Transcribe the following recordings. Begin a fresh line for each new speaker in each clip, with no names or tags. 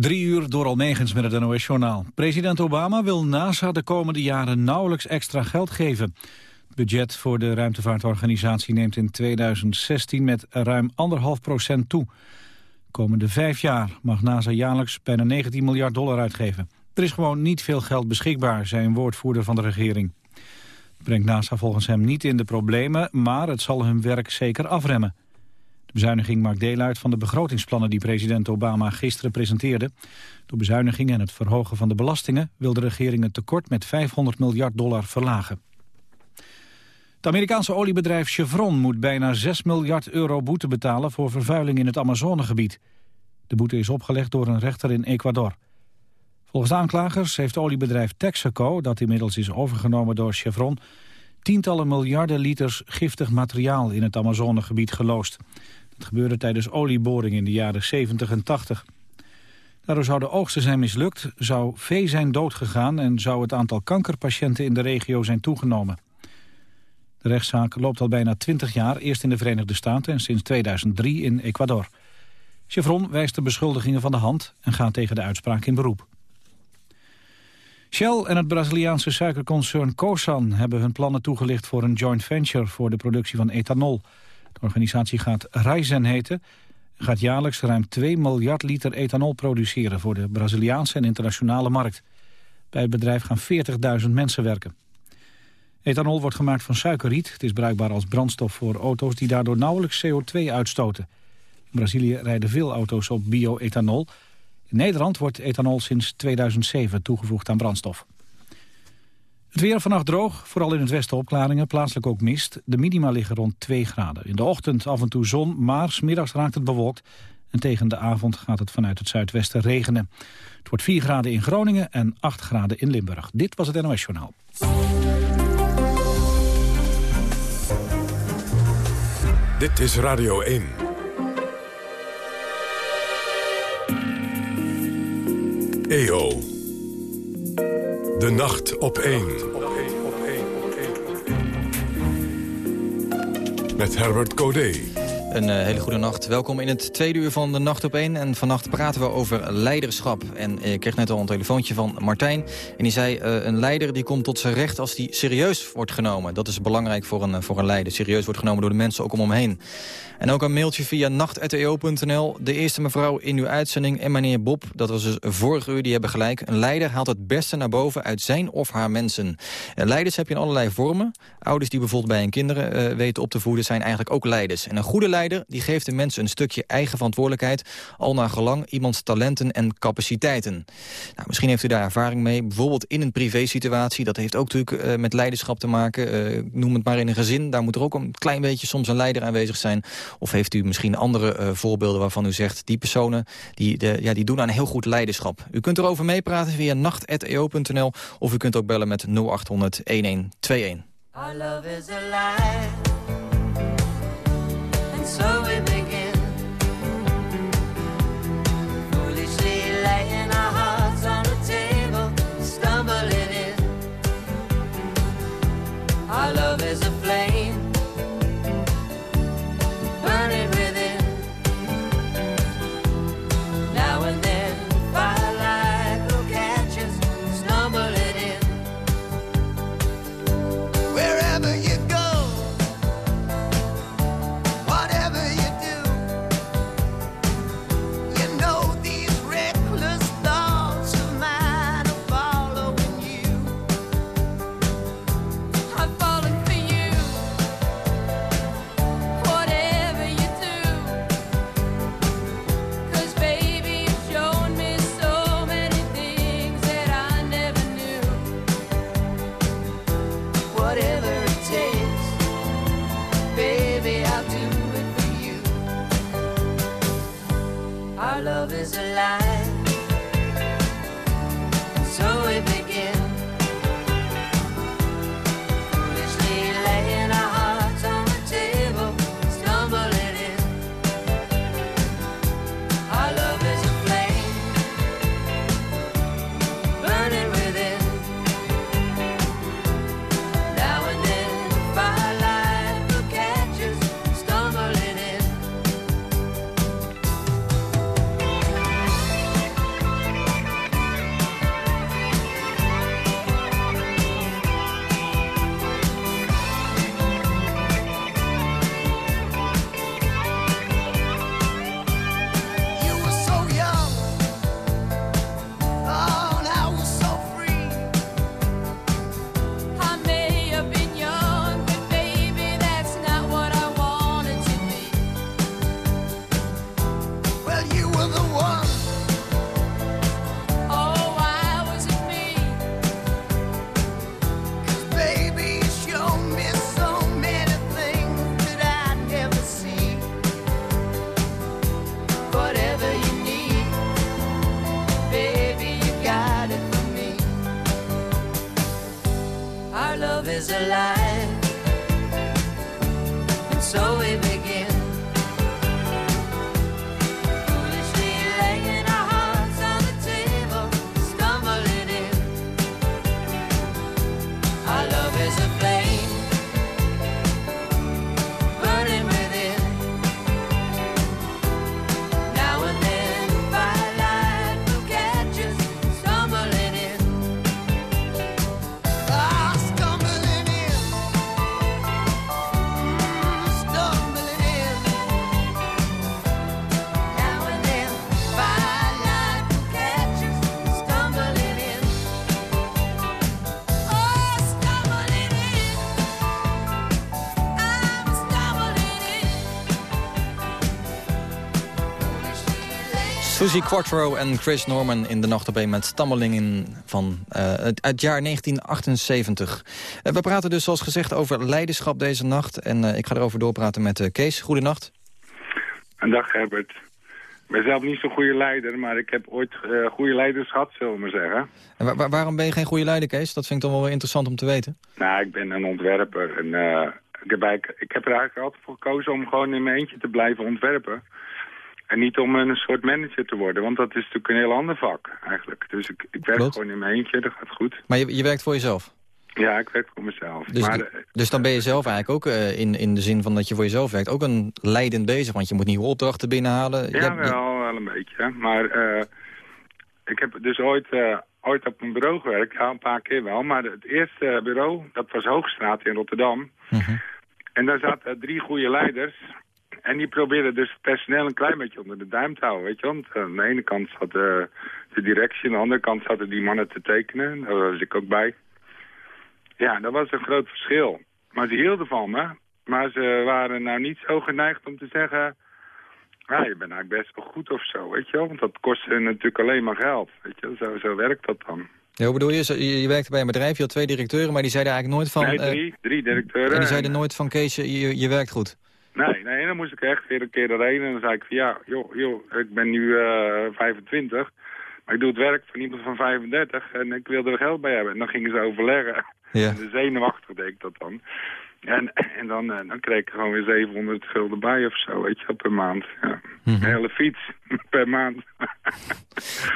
Drie uur door Almegens met het NOS-journaal. President Obama wil NASA de komende jaren nauwelijks extra geld geven. Het budget voor de ruimtevaartorganisatie neemt in 2016 met ruim 1,5 procent toe. De komende vijf jaar mag NASA jaarlijks bijna 19 miljard dollar uitgeven. Er is gewoon niet veel geld beschikbaar, zei een woordvoerder van de regering. Brengt NASA volgens hem niet in de problemen, maar het zal hun werk zeker afremmen. Bezuiniging maakt deel uit van de begrotingsplannen die president Obama gisteren presenteerde. Door bezuinigingen en het verhogen van de belastingen wil de regering het tekort met 500 miljard dollar verlagen. Het Amerikaanse oliebedrijf Chevron moet bijna 6 miljard euro boete betalen voor vervuiling in het Amazonegebied. De boete is opgelegd door een rechter in Ecuador. Volgens aanklagers heeft oliebedrijf Texaco, dat inmiddels is overgenomen door Chevron, tientallen miljarden liters giftig materiaal in het Amazonegebied geloosd. Dat gebeurde tijdens olieboringen in de jaren 70 en 80. Daardoor zou de oogsten zijn mislukt, zou vee zijn doodgegaan... en zou het aantal kankerpatiënten in de regio zijn toegenomen. De rechtszaak loopt al bijna 20 jaar, eerst in de Verenigde Staten... en sinds 2003 in Ecuador. Chevron wijst de beschuldigingen van de hand en gaat tegen de uitspraak in beroep. Shell en het Braziliaanse suikerconcern Cosan hebben hun plannen toegelicht voor een joint venture voor de productie van ethanol. De organisatie gaat Raizen heten en gaat jaarlijks ruim 2 miljard liter ethanol produceren voor de Braziliaanse en internationale markt. Bij het bedrijf gaan 40.000 mensen werken. Ethanol wordt gemaakt van suikerriet. Het is bruikbaar als brandstof voor auto's die daardoor nauwelijks CO2 uitstoten. In Brazilië rijden veel auto's op bio-ethanol. In Nederland wordt ethanol sinds 2007 toegevoegd aan brandstof. Het weer vannacht droog, vooral in het westen opklaringen, plaatselijk ook mist. De minima liggen rond 2 graden. In de ochtend af en toe zon, maar smiddags raakt het bewolkt. En tegen de avond gaat het vanuit het zuidwesten regenen. Het wordt 4 graden in Groningen en 8 graden in Limburg. Dit was het NOS Journaal.
Dit is Radio 1. EO. De nacht op 1. Met Herbert Codé.
Een uh, hele goede nacht. Welkom in het tweede uur van de Nacht op 1. En vannacht praten we over leiderschap. En ik kreeg net al een telefoontje van Martijn. En die zei, uh, een leider die komt tot zijn recht als die serieus wordt genomen. Dat is belangrijk voor een, voor een leider. Serieus wordt genomen door de mensen ook om hem heen. En ook een mailtje via nacht.eo.nl. De eerste mevrouw in uw uitzending en meneer Bob, dat was dus vorige uur, die hebben gelijk. Een leider haalt het beste naar boven uit zijn of haar mensen. En leiders heb je in allerlei vormen. Ouders die bijvoorbeeld bij hun kinderen weten op te voeden zijn eigenlijk ook leiders. En een goede leider die geeft de mensen een stukje eigen verantwoordelijkheid... al naar gelang iemands talenten en capaciteiten. Nou, misschien heeft u daar ervaring mee, bijvoorbeeld in een privésituatie. Dat heeft ook natuurlijk uh, met leiderschap te maken. Uh, noem het maar in een gezin, daar moet er ook een klein beetje soms een leider aanwezig zijn... Of heeft u misschien andere uh, voorbeelden waarvan u zegt... die personen die, de, ja, die doen aan heel goed leiderschap. U kunt erover meepraten via nacht.eo.nl... of u kunt ook bellen met 0800 1121. Our love is alive. so Susie Quattro en Chris Norman in de nacht op een met stammelingen van eh, het, het jaar 1978. Eh, we praten dus zoals gezegd over leiderschap deze nacht. En eh, ik ga erover doorpraten met Kees. Goedenacht.
Een dag, Herbert. Ik ben zelf niet zo'n goede leider, maar ik heb ooit goede leiders gehad, zullen we maar zeggen.
En wa- wa- waarom ben je geen goede leider, Kees? Dat vind ik dan wel weer interessant om te weten.
Nou, ik ben een ontwerper en ik, heb ik heb er eigenlijk altijd voor gekozen om gewoon in mijn eentje te blijven ontwerpen. En niet om een soort manager te worden, want dat is natuurlijk een heel ander vak eigenlijk. Dus ik, ik werk
Klopt.
gewoon in mijn eentje, dat gaat goed.
Maar je, je werkt voor jezelf.
Ja, ik werk voor mezelf.
Dus,
maar eh,
dus dan ben je zelf eigenlijk ook, eh, in, in de zin van dat je voor jezelf werkt, ook een leidend bezig. Want je moet nieuwe opdrachten binnenhalen.
Ja,
hebt-
wel, wel een beetje. Maar eh, ik heb dus ooit, ooit op een bureau gewerkt, ja, een paar keer wel. Maar het eerste bureau, dat was Hoogstraat in Rotterdam.
Mhm.
En daar zaten drie goede leiders. En die probeerden dus het personeel een klein beetje onder de duim te houden, weet je. Want, eh, aan de ene kant zat eh, de directie, aan de andere kant zaten die mannen te tekenen. Daar was ik ook bij. Ja, dat was een groot verschil. Maar ze hielden van me. Maar ze waren nou niet zo geneigd om te zeggen... Ja, je bent eigenlijk best wel goed of zo, weet je wel. Want dat kost ze natuurlijk alleen maar geld, weet je wel. Zo, zo werkt dat dan.
Ja, hoe bedoel je? Je, je werkte bij een bedrijf, je had twee directeuren, maar die zeiden eigenlijk nooit van...
nee,
eh,
drie, drie directeuren.
en die zeiden
En-
nooit van Kees, je, je werkt goed.
Nee, nee, dan moest ik echt weer een keer erheen. En dan zei ik van ja, joh, joh ik ben nu eh 25. Maar ik doe het werk van iemand van 35 en ik wil er geld bij hebben. En dan gingen ze overleggen.
Ja.
En de zenuwachtig deed ik dat dan. En, en dan, eh, dan kreeg ik gewoon weer 700 gulden bij of zo, weet je wel, per maand. Ja.
Mhm.
Een hele fiets per maand.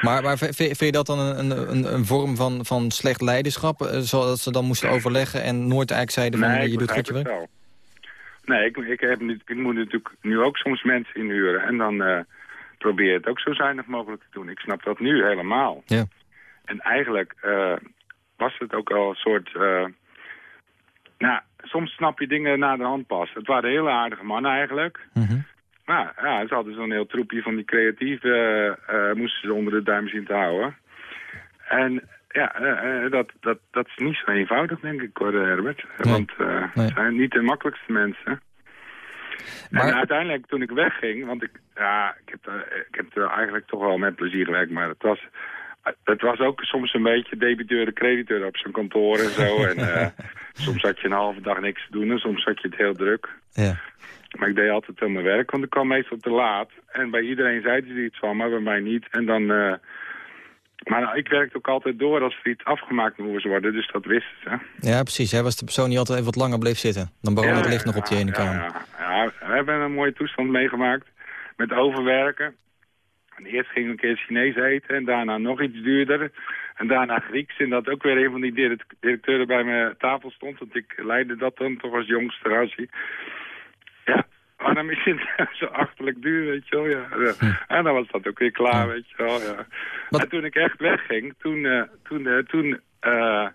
Maar, maar vind, je dat dan een, een, een- vorm van, van slecht leiderschap? eh, Zodat ze dan moesten overleggen en nooit eigenlijk zeiden van
nee,
je doet goed je werk?
Nee, ik, ik, heb, ik moet natuurlijk nu ook soms mensen inhuren. En dan eh, probeer je het ook zo zuinig mogelijk te doen. Ik snap dat nu helemaal.
Ja.
En eigenlijk eh, was het ook al een soort... eh, nou, soms snap je dingen na de hand pas. Het waren hele aardige mannen eigenlijk.
Mhm.
Maar ja, ze hadden zo'n heel troepje van die creatieve... moesten ze onder de duim zien te houden. En ja, eh, eh, dat, dat, dat is niet zo eenvoudig, denk ik, hoor, Herbert.
Nee.
Want
Nee.
het zijn niet de makkelijkste mensen.
Maar-
En uiteindelijk, toen ik wegging, want ik, ja, ik, heb, er- ik heb er eigenlijk toch wel met plezier gewerkt, maar het was, het was ook soms een beetje debiteur en crediteur op zijn kantoor en zo. en soms had je een halve dag niks te doen en soms had je het heel druk.
Ja.
Maar ik deed altijd wel mijn werk, want ik kwam meestal te laat. En bij iedereen zeiden ze iets van, maar bij mij niet. En dan... maar nou, ik werkte ook altijd door als er iets afgemaakt moest worden, dus dat wisten ze.
ja, precies. Hij was de persoon die altijd even wat langer bleef zitten. Dan begon het licht nog op die ene
ja,
kamer.
Ja, ja, we hebben een mooie toestand meegemaakt met overwerken. En eerst ging ik een keer Chinees eten en daarna nog iets duurder. En daarna Grieks. En dat ook weer een van die direct- directeuren bij mijn tafel stond. Want ik leidde dat dan toch als jongste rasje. Maar dan is het zo achterlijk duur, weet je wel. Ja. Ja. En dan was dat ook weer klaar, weet je wel. Ja. En toen ik echt wegging, toen, eh, toen, eh, toen eh,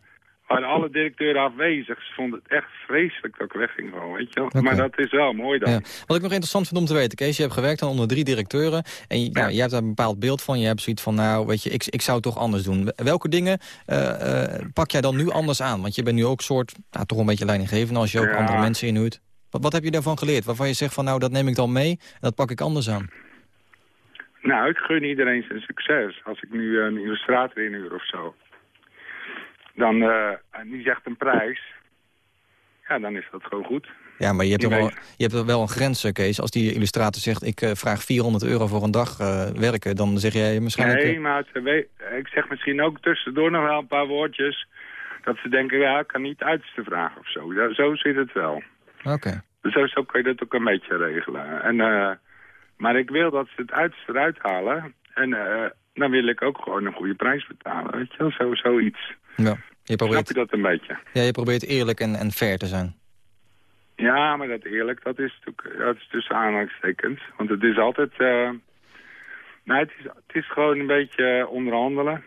waren alle directeuren afwezig. Ze vonden het echt vreselijk dat ik wegging gewoon, weet je wel. Maar dat is wel mooi dan.
Ja. Wat ik nog interessant vind om te weten, Kees, je hebt gewerkt dan onder drie directeuren. En je, nou, je hebt daar een bepaald beeld van. Je hebt zoiets van, nou, weet je, ik, ik zou het toch anders doen. Welke dingen pak jij dan nu anders aan? Want je bent nu ook soort, nou, toch een beetje leidinggevend als je ook andere mensen inhuurt. Wat, wat heb je daarvan geleerd? Waarvan je zegt van, nou, dat neem ik dan mee en dat pak ik anders aan.
Nou, ik gun iedereen zijn succes. Als ik nu een illustrator inhuur of zo. Dan, eh, en die zegt een prijs. Ja, dan is dat gewoon goed.
Ja, maar je hebt, er wel, je hebt wel een grens, eh, Kees. Als die illustrator zegt, ik eh, vraag 400 euro voor een dag eh, werken... dan zeg jij waarschijnlijk...
Nee,
eh,
maar weet- ik zeg misschien ook tussendoor nog wel een paar woordjes. Dat ze denken, ja, ik kan niet het uiterste vragen of zo. Ja, zo zit het wel.
Oké.
Dus zo, zo kun je dat ook een beetje regelen. En, eh, maar ik wil dat ze het uiterste eruit halen. En eh, dan wil ik ook gewoon een goede prijs betalen. Weet je wel, zo, zoiets.
Ja. Je
Snap
probeert,
je dat een beetje?
ja, je probeert eerlijk en, en fair te zijn.
Ja, maar dat eerlijk, dat is dat is tussen aanhalingstekens. Want het is altijd... eh nou, het is, het is gewoon een beetje onderhandelen.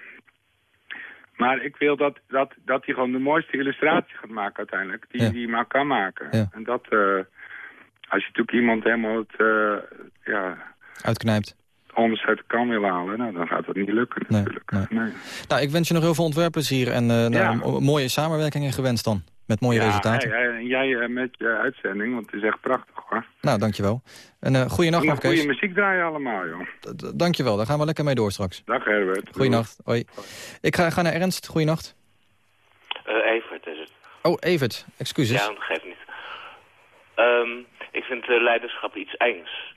Maar ik wil dat, dat, dat hij gewoon de mooiste illustratie gaat maken uiteindelijk. Die
Ja.
die maar kan maken.
Ja.
En dat... eh, als je natuurlijk iemand helemaal het, eh, ja,
Uitknijpt.
onderzet kan willen halen, nou, dan gaat dat niet lukken natuurlijk.
nee.
Nee.
Nou, ik wens je nog heel veel ontwerpplezier en eh,
Ja.
nou, mo- mooie samenwerkingen gewenst dan. Met mooie
Ja,
resultaten.
hey, hey, en jij eh, met je uitzending, want het is echt prachtig hoor.
Nou, dankjewel. En uh, goeienacht
En
nog,
nog goede
Kees.
muziek draaien allemaal, joh.
D- Dankjewel, daar gaan we lekker mee door straks.
Dag Herbert.
Goeienacht. Hoi. Ik ga, ga naar Ernst. Goeienacht.
Eh Evert is het.
Oh, Evert. Excuses.
Ja, dat geeft niet. Ehm, ik vind eh, leiderschap iets engs.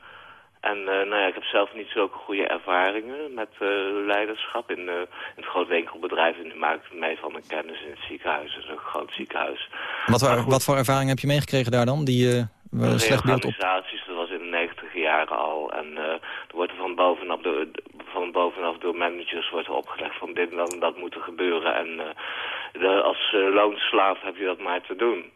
En eh, nou ja, ik heb zelf niet zulke goede ervaringen met eh, leiderschap. In, eh, in het groot winkelbedrijf en nu maak ik mee van mijn kennis in het ziekenhuis. Dat is ook een groot ziekenhuis.
Wat,
goed.
wat voor ervaring heb je meegekregen daar dan? Die een slecht beeld op.
Organisaties, dat was in de negentig jaren al. En er wordt er van bovenaf, door, van bovenaf door managers wordt er opgelegd van dit en dat, en dat moet er gebeuren. En de, als loonslaaf heb je dat maar te doen.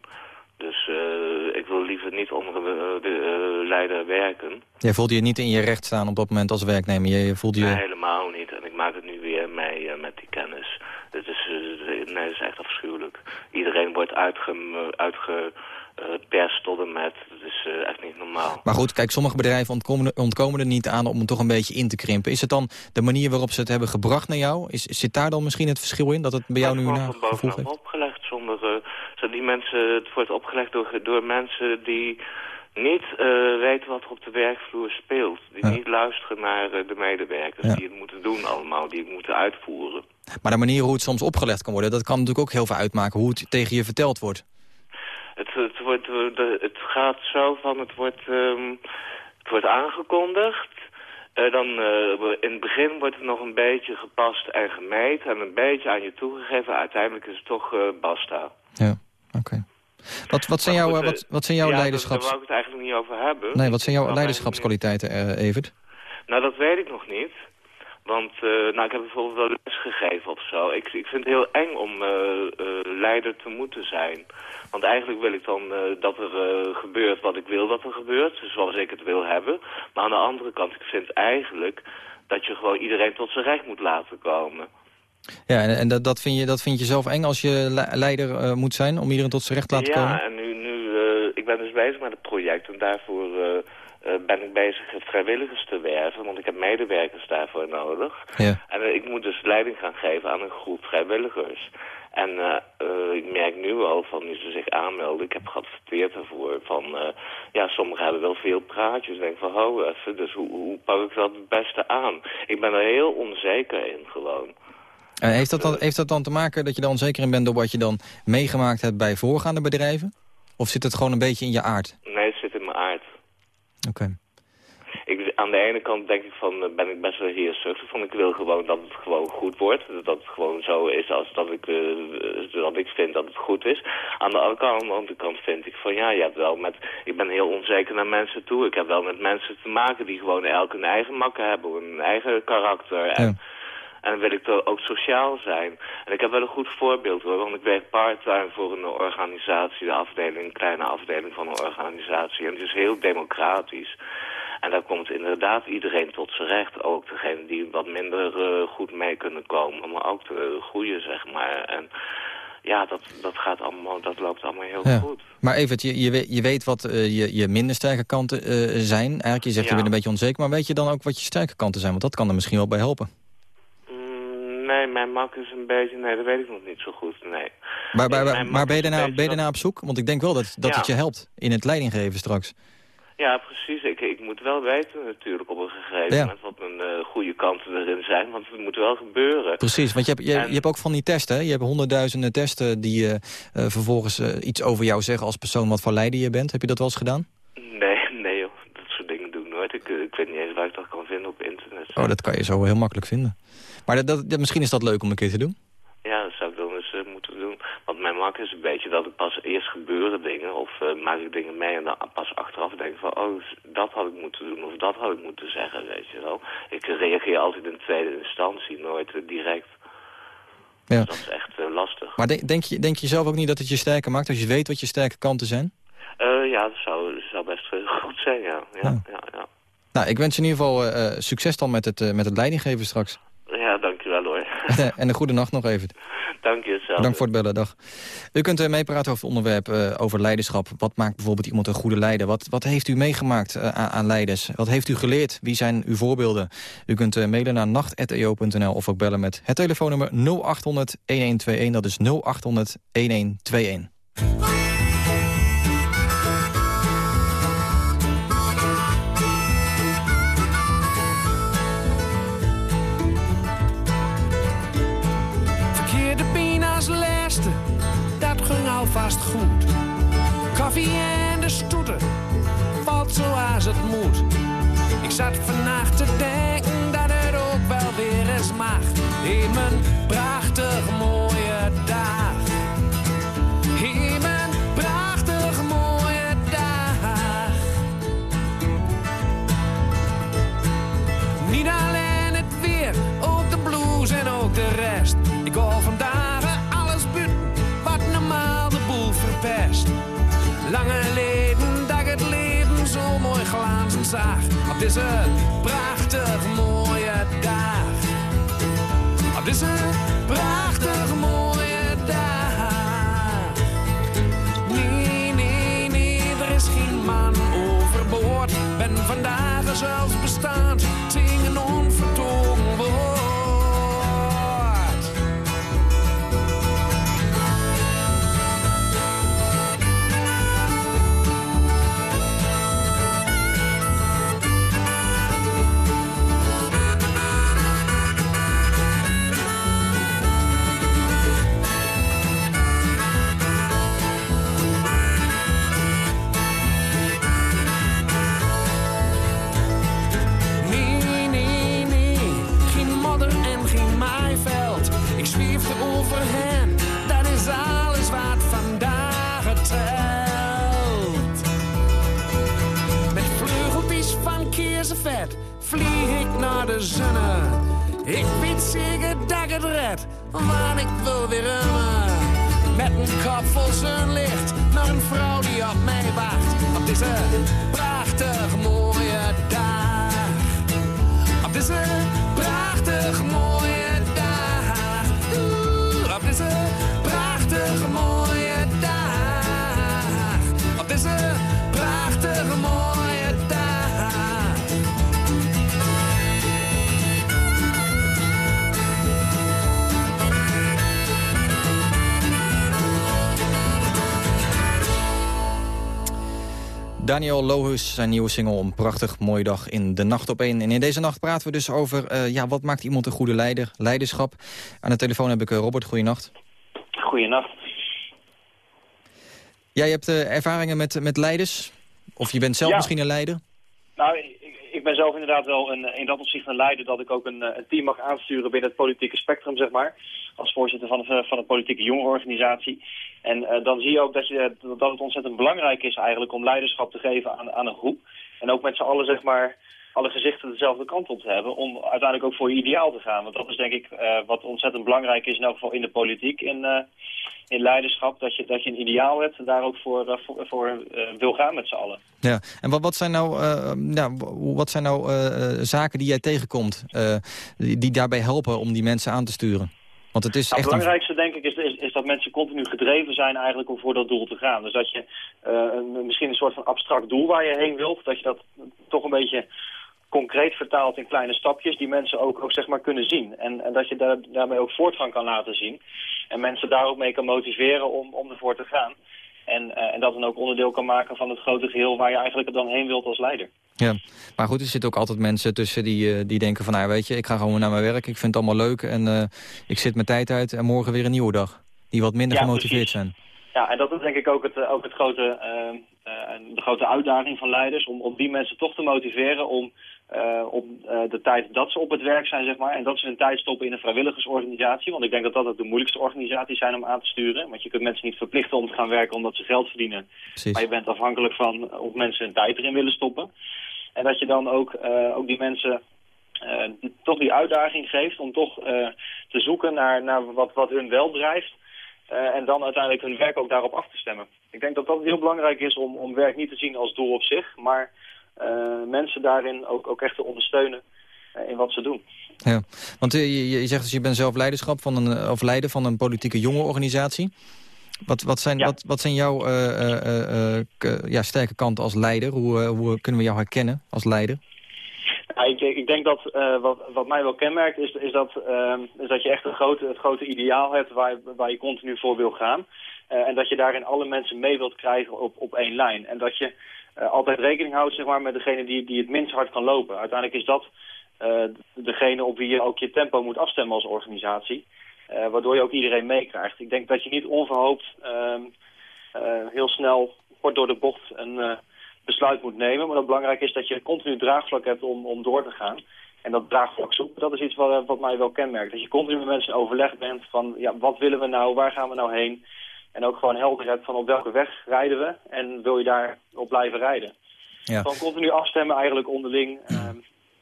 Dus eh, ik wil liever niet onder de, de eh, leider werken.
Jij voelde je niet in je recht staan op dat moment als werknemer. Je, voelde je...
Nee, helemaal niet. En ik maak het nu weer mee eh, met die kennis. Het is, eh, nee, het is echt afschuwelijk. Iedereen wordt uitgeperst uitge, eh, perst tot en met. Het is eh, echt niet normaal.
Maar goed, kijk, sommige bedrijven ontkomen, er- ontkomen er niet aan om het toch een beetje in te krimpen. Is het dan de manier waarop ze het hebben gebracht naar jou? Is, zit daar dan misschien het verschil in? Dat het bij jou nu
van
gevoel heeft?
opgelegd zonder... die mensen, het wordt opgelegd door, door mensen die niet eh, weten wat er op de werkvloer speelt. Die
Ja.
niet luisteren naar eh, de medewerkers
Ja.
die het moeten doen allemaal. Die het moeten uitvoeren.
Maar de manier hoe het soms opgelegd kan worden... dat kan natuurlijk ook heel veel uitmaken hoe het tegen je verteld wordt.
Het, het, wordt, eh, het gaat zo van, het wordt, ehm, het wordt aangekondigd. Dan, in het begin wordt het nog een beetje gepast en gemeten en een beetje aan je toegegeven. Uiteindelijk is het toch eh, basta.
Ja. Wat, wat, zijn jouw,
goed,
eh,
eh,
wat, wat zijn jouw
ja,
leiderschaps...
Daar wou ik het eigenlijk niet over hebben.
Nee, wat zijn jouw leiderschapskwaliteiten, eh, Evert?
Nou, dat weet ik nog niet. Want nou, ik heb bijvoorbeeld wel les gegeven of zo. Ik, ik vind het heel eng om leider te moeten zijn. Want eigenlijk wil ik dan dat er gebeurt wat ik wil dat er gebeurt. Zoals ik het wil hebben. Maar aan de andere kant, ik vind eigenlijk dat je gewoon iedereen tot zijn recht moet laten komen.
Ja, en, en dat, dat, vind je, dat vind je zelf eng als je le- leider eh, moet zijn... om iedereen tot zijn recht te laten
ja,
komen?
en nu, nu eh, ik ben dus bezig met het project en daarvoor eh, ben ik bezig vrijwilligers te werven, want ik heb medewerkers daarvoor nodig.
Ja.
En ik moet dus leiding gaan geven aan een groep vrijwilligers. En ik merk nu al van nu ze zich aanmelden, ik heb geadverteerd daarvoor, van ja, sommigen hebben wel veel praatjes. Ik denk van, ho even, dus hoe, hoe pak ik dat het beste aan? Ik ben er heel onzeker in gewoon.
En heeft, dat dan, heeft dat dan te maken dat je er onzeker in bent... door wat je dan meegemaakt hebt bij voorgaande bedrijven? Of zit het gewoon een beetje in je aard?
Nee, het zit in mijn aard.
Oké.
Ik, aan de ene kant denk ik van, eh, ben ik best wel heerszuchtig van ik wil gewoon dat het gewoon goed wordt. Dat het gewoon zo is als dat ik, eh, dat ik vind dat het goed is. Aan de andere kant, vind ik van ja, je hebt wel met, ik ben heel onzeker naar mensen toe. Ik heb wel met mensen te maken die gewoon elk een eigen makken hebben, een eigen karakter. En,
Ja.
En dan wil ik toch ook sociaal zijn. En ik heb wel een goed voorbeeld hoor, want ik werk part-time voor een organisatie, de afdeling, een kleine afdeling van een organisatie. En het is heel democratisch. En daar komt inderdaad iedereen tot zijn recht. Ook degenen die wat minder eh, goed mee kunnen komen, maar ook de goede, zeg maar. En ja, dat, dat, gaat allemaal, dat loopt allemaal heel
Ja.
goed.
Maar Evert, je, je, weet- je weet wat eh, je, je minder sterke kanten eh, zijn. Eigenlijk, je zegt je bent een beetje onzeker. Maar weet je dan ook wat je sterke kanten zijn? Want dat kan er misschien wel bij helpen.
Nee, mijn mak is een beetje... Nee, dat weet ik nog niet zo goed, nee.
Maar, maar, maar, ben je daarna, ben je daarna op zoek? Want ik denk wel dat, dat
Ja.
het je helpt in het leidinggeven straks.
Ja, precies. Ik, ik moet wel weten natuurlijk op een gegeven
Ja.
moment wat mijn eh, goede kanten erin zijn. Want het moet wel gebeuren.
Precies, want je hebt, je,
En-
je hebt ook van die testen. Hè? Je hebt honderdduizenden testen die eh, eh, vervolgens iets over jou zeggen als persoon wat voor leider je bent. Heb je dat wel eens gedaan?
Nee, nee joh. Dat soort dingen doe ik nooit. Ik, ik weet niet eens waar ik dat kan vinden op internet.
Oh, dat kan je zo heel makkelijk vinden. Maar dat, dat, dat- misschien is dat leuk om een keer te doen.
Ja, dat zou ik dan eens eh, moeten doen. mak is een beetje dat ik pas eerst gebeuren dingen of eh, maak ik dingen mee en dan pas achteraf denk van oh, dat had ik moeten doen of dat had ik moeten zeggen, weet je wel. Ik reageer altijd in tweede instantie, nooit eh, direct.
Ja.
Dus dat is echt lastig.
Maar denk, denk, je, denk je zelf ook niet dat het je sterker maakt... als je weet wat je sterke kanten zijn?
Ja, dat zou, dat zou best goed zijn, ja. Ja,
Ja.
ja, ja.
Nou, ik wens je in ieder geval succes dan met het, met het leidinggeven straks. En een goede nacht nog even.
Dank je.
Bedankt voor het bellen, dag. U kunt uh, meepraten over het onderwerp eh, over leiderschap. Wat maakt bijvoorbeeld iemand een goede leider? Wat, wat heeft u meegemaakt eh, aan, leiders? Wat heeft u geleerd? Wie zijn uw voorbeelden? U kunt eh, mailen naar nacht.eo.nl of ook bellen met het telefoonnummer 0800 1121. Dat is 0800
Koffie en de stoeten, valt zoals het moet. Ik zat vannacht te denken dat het ook wel weer eens mag. In mijn prachtig Op deze prachtig mooie dag. Op deze ik weet zeker dat ik het red, want ik wil weer remmen. Met een kop vol zonlicht naar een vrouw die op mij wacht. Op deze prachtig mooie dag. Op deze
Daniel Lohus, zijn nieuwe single Een prachtig mooie dag in de nacht op één. En in deze nacht praten we dus over eh, ja, wat maakt iemand een goede leider, leiderschap. Aan de telefoon heb ik eh, Robert, goeienacht.
Goeienacht.
Jij hebt eh, ervaringen met, met leiders? Of je bent zelf
Ja.
misschien een leider?
Nou, ik, ben zelf inderdaad wel een, in dat opzicht een leider dat ik ook een, eh, een team mag aansturen binnen het politieke spectrum, zeg maar. Als voorzitter van, een- van een politieke jongerenorganisatie. En eh, dan zie je ook dat, dat het ontzettend belangrijk is eigenlijk om leiderschap te geven aan, aan een groep. En ook met z'n allen, zeg maar, alle gezichten dezelfde kant op te hebben. Om uiteindelijk ook voor je ideaal te gaan. Want dat is denk ik eh, wat ontzettend belangrijk is in elk geval in de politiek. Eh, in leiderschap, dat je, dat je een ideaal hebt en daar ook voor, eh, voor, voor eh, wil gaan met z'n allen.
Ja. En wat, wat zijn nou, eh, nou, wat zijn nou zaken die jij tegenkomt... die, die daarbij helpen om die mensen aan te sturen? Want het is
Nou,
echt
het belangrijkste denk ik is, is, is dat mensen continu gedreven zijn eigenlijk om voor dat doel te gaan. Dus dat je een- misschien een soort van abstract doel waar je heen wilt, dat je dat toch een beetje concreet vertaalt in kleine stapjes die mensen ook, ook zeg maar kunnen zien. En, en dat je daar, daarmee ook voortgang kan laten zien. En mensen daar ook mee kan motiveren om, om ervoor te gaan. En, eh, en dat dan ook onderdeel kan maken van het grote geheel waar je eigenlijk dan heen wilt als leider.
Ja, maar goed, er zitten ook altijd mensen tussen die, eh, die denken van... nou weet je, ik ga gewoon naar mijn werk, ik vind het allemaal leuk... en eh, ik zit mijn tijd uit en morgen weer een nieuwe dag. Die wat minder
Ja,
gemotiveerd
precies.
zijn.
Ja, en dat is denk ik ook, het, ook het grote, de grote uitdaging van leiders... Om, om die mensen toch te motiveren om eh, op eh, de tijd dat ze op het werk zijn, zeg maar. En dat ze hun tijd stoppen in een vrijwilligersorganisatie. Want ik denk dat dat ook de moeilijkste organisaties zijn om aan te sturen. Want je kunt mensen niet verplichten om te gaan werken omdat ze geld verdienen.
Precies.
Maar je bent afhankelijk van of mensen hun tijd erin willen stoppen. En dat je dan ook, eh, ook die mensen eh, toch die uitdaging geeft om toch eh, te zoeken naar, naar wat, wat hun wel drijft. Eh, en dan uiteindelijk hun werk ook daarop af te stemmen. Ik denk dat dat heel belangrijk is om, om werk niet te zien als doel op zich, maar eh, mensen daarin ook, ook echt te ondersteunen eh, in wat ze doen.
Ja, want eh, je, je zegt dus je bent zelf leiderschap van een, eh, of leider van een politieke jongerenorganisatie. Wat, wat, zijn,
Ja.
wat, wat zijn jouw eh, eh, eh, eh, ja, sterke kanten als leider? Hoe, eh, hoe kunnen we jou herkennen als leider?
Ja, ik, ik denk dat eh, wat, wat mij wel kenmerkt is, is, dat, ehm, is dat je echt een grote, het grote ideaal hebt waar, waar je continu voor wil gaan. Eh, en dat je daarin alle mensen mee wilt krijgen op, op één lijn. En dat je eh, altijd rekening houdt zeg maar, met degene die, die het minst hard kan lopen. Uiteindelijk is dat eh, degene op wie je ook je tempo moet afstemmen als organisatie. Eh, waardoor je ook iedereen meekrijgt. Ik denk dat je niet onverhoopt ehm, eh, heel snel kort door de bocht een eh, besluit moet nemen. Maar dat belangrijk is dat je continu draagvlak hebt om, om door te gaan. En dat draagvlak zoeken, dat is iets wat, wat mij wel kenmerkt. Dat je continu met mensen overleg bent van ja, wat willen we nou, waar gaan we nou heen? En ook gewoon helder hebt van op welke weg rijden we en wil je daar op blijven rijden.
Ja.
Gewoon continu afstemmen eigenlijk onderling ehm,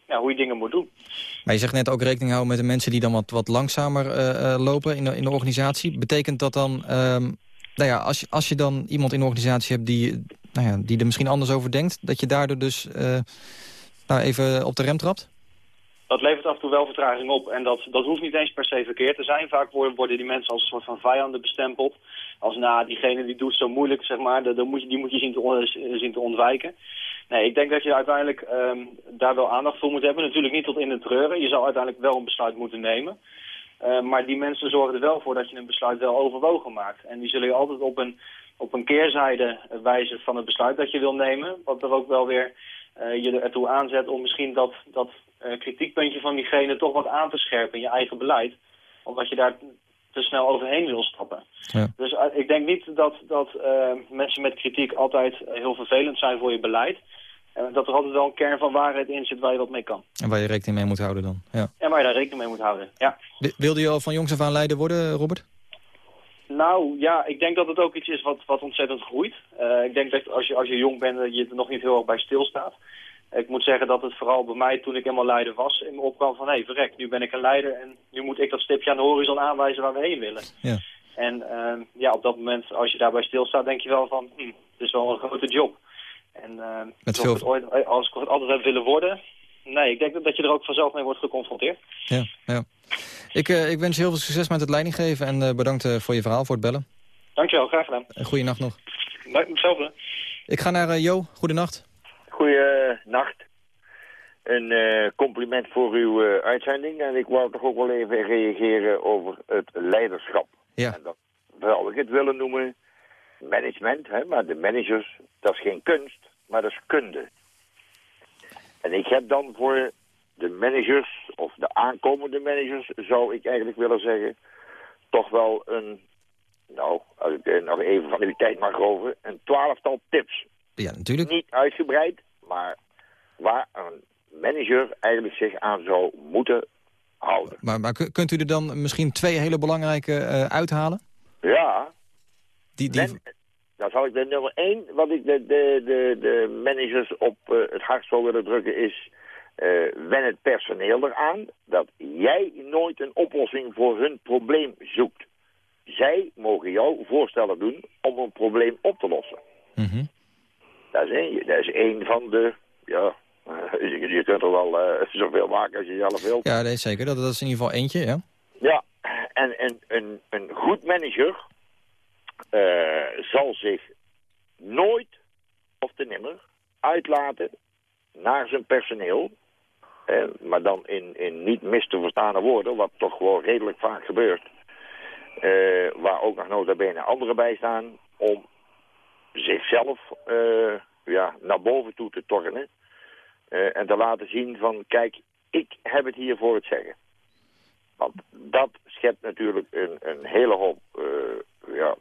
ja, hoe je dingen moet doen.
Maar je zegt net ook rekening houden met de mensen die dan wat, wat langzamer eh, eh, lopen in de, in de organisatie. Betekent dat dan, ehm, nou ja, als je, als je dan iemand in de organisatie hebt die, nou ja, die er misschien anders over denkt, dat je daardoor dus eh, nou even op de rem trapt?
Dat levert af en toe wel vertraging op. En dat, dat hoeft niet eens per se verkeerd te zijn. Vaak worden, die mensen als een soort van vijanden bestempeld. Als nou, diegene die doet zo moeilijk, zeg maar, dat moet je, die moet je zien te, zien te ontwijken. Nee, ik denk dat je uiteindelijk ehm, daar wel aandacht voor moet hebben. Natuurlijk niet tot in de treuren. Je zal uiteindelijk wel een besluit moeten nemen. Eh, maar die mensen zorgen er wel voor dat je een besluit wel overwogen maakt. En die zullen je altijd op een, op een keerzijde wijzen van het besluit dat je wil nemen. Wat er ook wel weer eh, je ertoe aanzet om misschien dat, dat kritiekpuntje van diegene toch wat aan te scherpen in je eigen beleid. Omdat je daar te snel overheen wil stappen.
Ja.
Dus eh, ik denk niet dat, dat eh, mensen met kritiek altijd eh, heel vervelend zijn voor je beleid. En dat er altijd wel een kern van waarheid in zit waar je wat mee kan.
En waar je rekening mee moet houden dan. Ja.
En waar je daar rekening mee moet houden. Ja.
Wi- Wilde je al van jongs af aan leider worden, Robert?
Nou ja, ik denk dat het ook iets is wat, wat ontzettend groeit. Eh, ik denk dat als je, als je jong bent, dat je er nog niet heel erg bij stilstaat. Ik moet zeggen dat het vooral bij mij, toen ik eenmaal leider was, in me opkwam van... hé, hey, verrek, nu ben ik een leider en nu moet ik dat stipje aan de horizon aanwijzen waar we heen willen.
Ja.
En ehm, ja, op dat moment, als je daarbij stilstaat, denk je wel van... Hm, het is wel een grote job. En ehm,
Met veel-
het ooit, als ik het altijd heb willen worden... Nee, ik denk dat je er ook vanzelf mee wordt geconfronteerd.
Ja, ja. Ik, eh, ik wens je heel veel succes met het leiding geven en eh, bedankt eh, voor je verhaal, voor het bellen.
Dankjewel, graag gedaan.
Goeienacht nog.
Hetzelfde.
Ik ga naar eh, Jo. Goedenacht.
Goeienacht. Een eh, compliment voor uw eh, uitzending. En ik wou toch ook wel even reageren over het leiderschap.
Ja.
En dat zou ik het willen noemen management. Hè? Maar de managers, dat is geen kunst, maar dat is kunde. En ik heb dan voor de managers, of de aankomende managers, zou ik eigenlijk willen zeggen, toch wel een, nou, als ik nog even van uw tijd mag over, een twaalftal tips
Ja, natuurlijk.
niet uitgebreid, maar waar een manager eigenlijk zich aan zou moeten houden.
Maar, maar ku- kunt u er dan misschien twee hele belangrijke eh, uithalen?
Ja,
Die, die...
men, dan zou ik de nummer één, wat ik de, de, de, de managers op eh, het hart zou willen drukken is... eh wen het personeel eraan dat jij nooit een oplossing voor hun probleem zoekt. Zij mogen jou voorstellen doen om een probleem op te lossen.
Mhm.
Dat is dat is één van de, ja, je, je kunt er wel eh, zoveel maken als je zelf wilt.
Ja, nee, zeker. Dat, dat is in ieder geval eentje, ja.
Ja, en, en een, een goed manager eh, zal zich nooit of te nimmer uitlaten naar zijn personeel. Eh, maar dan in, in niet mis te verstaande woorden, wat toch wel redelijk vaak gebeurt. eh, waar ook nog nota bene anderen bij staan om zichzelf eh, ja, naar boven toe te tornen. eh, en te laten zien van, kijk, ik heb het hier voor het zeggen. Want dat schept natuurlijk een, een hele hoop eh, ja,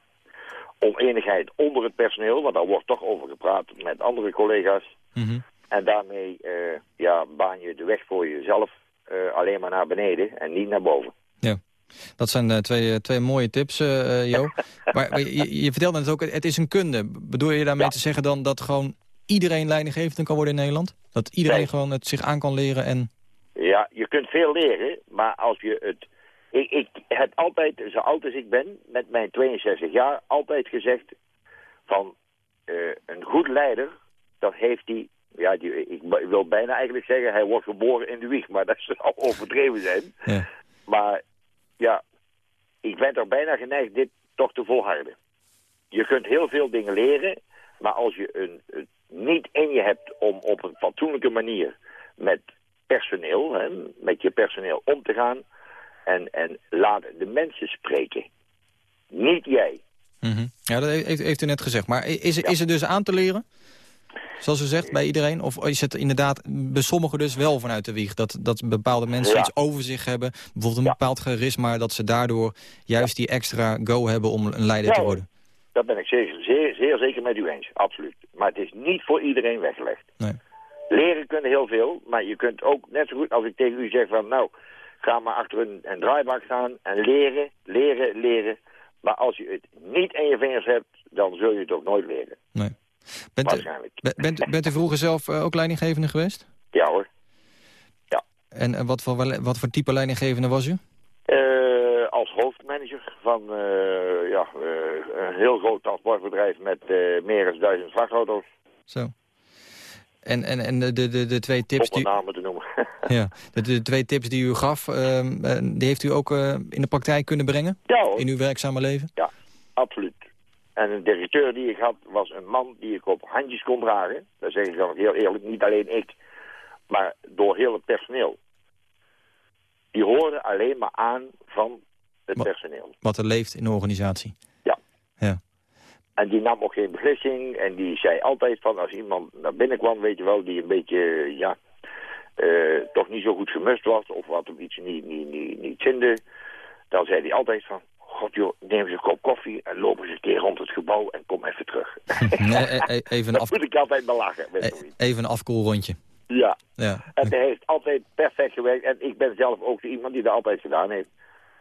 oneenigheid onder het personeel. Want daar wordt toch over gepraat met andere collega's.
Mhm.
En daarmee ja, baan je de weg voor jezelf alleen maar naar beneden en niet naar boven.
Dat zijn eh, twee, eh, twee mooie tips, eh Jo. maar je, je vertelde het ook, het is een kunde. Bedoel je daarmee
Ja.
te zeggen dan dat gewoon iedereen leidinggevende kan worden in Nederland? Dat iedereen
Nee.
gewoon het zich aan kan leren en...
Ja, je kunt veel leren, maar als je het... Ik, ik heb altijd, zo oud als ik ben, met mijn 62 jaar, altijd gezegd van een goed leider, dat heeft hij... Ja, die, ik wil bijna eigenlijk zeggen, hij wordt geboren in de wieg, maar dat zou overdreven zijn.
Ja.
Maar ja, ik ben toch bijna geneigd dit toch te volharden. Je kunt heel veel dingen leren, maar als je een, het niet in je hebt om op een fatsoenlijke manier met personeel, hè, met je personeel om te gaan en, en laat de mensen spreken. Niet jij.
Mhm. Ja, dat heeft, heeft u net gezegd. Maar is, is er dus aan te leren? Zoals u zegt, bij iedereen? Of is het inderdaad bij sommigen dus wel vanuit de wieg? Dat, dat bepaalde mensen
Ja.
iets over zich hebben. Bijvoorbeeld een
Ja.
bepaald charisma. Dat ze daardoor juist die extra go hebben om een leider te worden.
Dat ben ik zeer, zeer, zeer zeker met u eens. Absoluut. Maar het is niet voor iedereen weggelegd.
Nee.
Leren kunnen heel veel, maar je kunt ook net zo goed als ik tegen u zeg van nou, ga maar achter een, een draaibak staan en leren, leren, leren. Maar als je het niet in je vingers hebt, dan zul je het ook nooit leren.
nee. Bent,
Waarschijnlijk.
bent, bent u vroeger zelf eh, ook leidinggevende geweest?
Ja hoor.
En eh, wat, voor, wat voor type leidinggevende was u?
Eh, als hoofdmanager van eh, ja, een heel groot transportbedrijf met meer dan duizend vrachtauto's.
Zo. En, en, en de, de, de, twee tips die,
namen te noemen.
ja, de, de twee tips die u gaf, ehm, eh, die heeft u ook in de praktijk kunnen brengen?
ja hoor.
In uw werkzame leven?
Ja, absoluut. En een directeur die ik had, was een man die ik op handjes kon dragen. Dat zeg ik dan heel eerlijk, niet alleen ik, maar door heel het personeel. Die hoorden alleen maar aan van het
Wat-
personeel.
Wat er leeft in de organisatie.
Ja.
Ja.
En die nam ook geen beslissing. En die zei altijd van als iemand naar binnen kwam, weet je wel, die een beetje, ja, eh, toch niet zo goed gemust was. Of wat hem iets niet, niet, niet, niet zinde. Dan zei hij altijd van, god joh, neem eens een kop koffie en loop eens een keer rond het gebouw en kom even terug.
Nee, e- e- even, een
Dat
af,
moet ik altijd belachen. Met
e- even een afkoelrondje.
Ja,
Ja.
en hij heeft altijd perfect gewerkt. En ik ben zelf ook iemand die dat altijd gedaan heeft.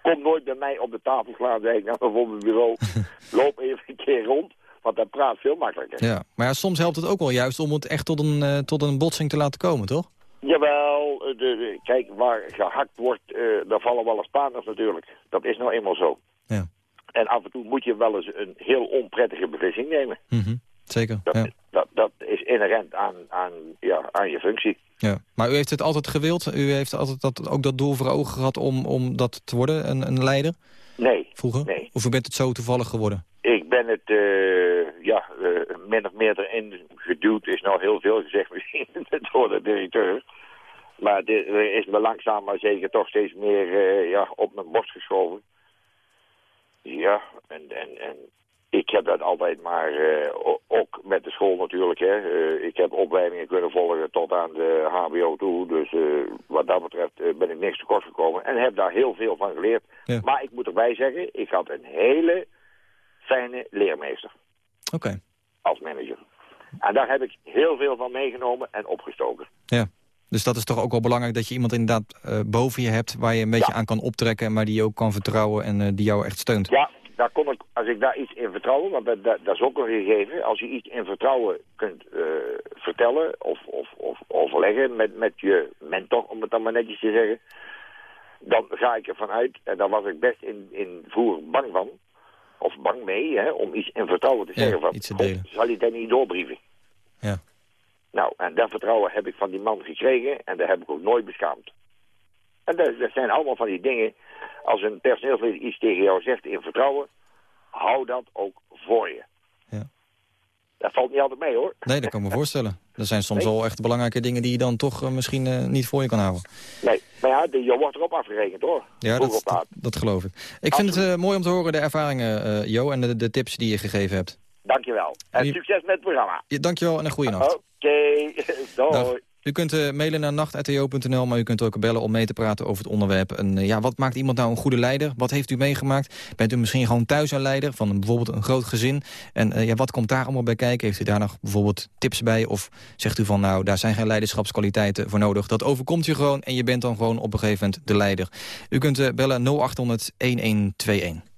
Kom nooit bij mij op de tafel slaan, zeg ik nou, of op het bureau. Loop even een keer rond, want dat praat veel makkelijker.
ja. Maar ja, soms helpt het ook wel juist om het echt tot een, eh, tot een botsing te laten komen, toch?
Jawel, de, de- kijk, waar gehakt wordt, eh daar vallen wel eens Spaanders natuurlijk. Dat is nou eenmaal zo. En af en toe moet je wel eens een heel onprettige beslissing nemen.
Mhm. Zeker,
Dat,
ja.
dat, dat is inherent aan, aan, ja, aan je functie.
ja. Maar u heeft het altijd gewild? U heeft altijd dat, ook dat doel voor ogen gehad om, om dat te worden, een, een leider,
Nee,
vroeger?
Nee.
Of u bent het zo toevallig geworden?
ik ben het eh, ja, eh, min of meer erin geduwd. Is nou heel veel gezegd misschien door de directeur. Maar dit, er is me langzaam maar zeker toch steeds meer eh, ja, op mijn borst geschoven. Ja, en, en, en ik heb dat altijd maar, eh, ook met de school natuurlijk. Hè. Eh, ik heb opleidingen kunnen volgen tot aan de hbo toe. Dus eh, wat dat betreft ben ik niks tekort gekomen. En heb daar heel veel van geleerd.
Ja.
Maar ik moet erbij zeggen, ik had een hele fijne leermeester
Oké.
als manager. En daar heb ik heel veel van meegenomen en opgestoken.
Ja. Dus dat is toch ook wel belangrijk dat je iemand inderdaad eh, boven je hebt... waar je een beetje
Ja.
aan kan optrekken, maar die je ook kan vertrouwen... en eh, die jou echt steunt.
Ja, daar kon ik, als ik daar iets in vertrouwen, want dat, dat, dat is ook een gegeven. Als je iets in vertrouwen kunt eh, vertellen of, of, of overleggen met, met je mentor, om het dan maar netjes te zeggen. Dan ga ik ervan uit, en daar was ik best in, in vroeger bang van, of bang mee, hè, om iets in vertrouwen te
Ja,
zeggen. Van,
iets te
"God,
delen."
zal je dat niet doorbrieven?
Ja.
Nou, en dat vertrouwen heb ik van die man gekregen en dat heb ik ook nooit beschaamd. En dat, dat zijn allemaal van die dingen. Als een personeelslid iets tegen jou zegt in vertrouwen, hou dat ook voor je.
Ja.
Dat valt niet altijd mee hoor.
Nee, dat kan ik me voorstellen. Er zijn soms
Nee.
wel echt belangrijke dingen die je dan toch eh, misschien eh, niet voor je kan houden.
Nee, maar ja, je wordt erop afgerekend hoor.
Ja, dat, dat, dat geloof ik. Ik vind het eh, mooi om te horen, de ervaringen, Jo, en de, de tips die je gegeven hebt.
Dankjewel. En
Die-
succes met het programma.
Ja, dankjewel en een goede nacht.
U kunt eh, mailen naar nacht.to.nl, maar u kunt ook bellen om mee te praten over het onderwerp. En, eh, ja, wat maakt iemand nou een goede leider? Wat heeft u meegemaakt? Bent u misschien gewoon thuis een leider van bijvoorbeeld een groot gezin? En eh, ja, wat komt daar allemaal bij kijken? Heeft u daar nog bijvoorbeeld tips bij? Of zegt u van, nou, daar zijn geen leiderschapskwaliteiten voor nodig. Dat overkomt je gewoon en je bent dan gewoon op een gegeven moment de leider. U kunt bellen 0800 1121.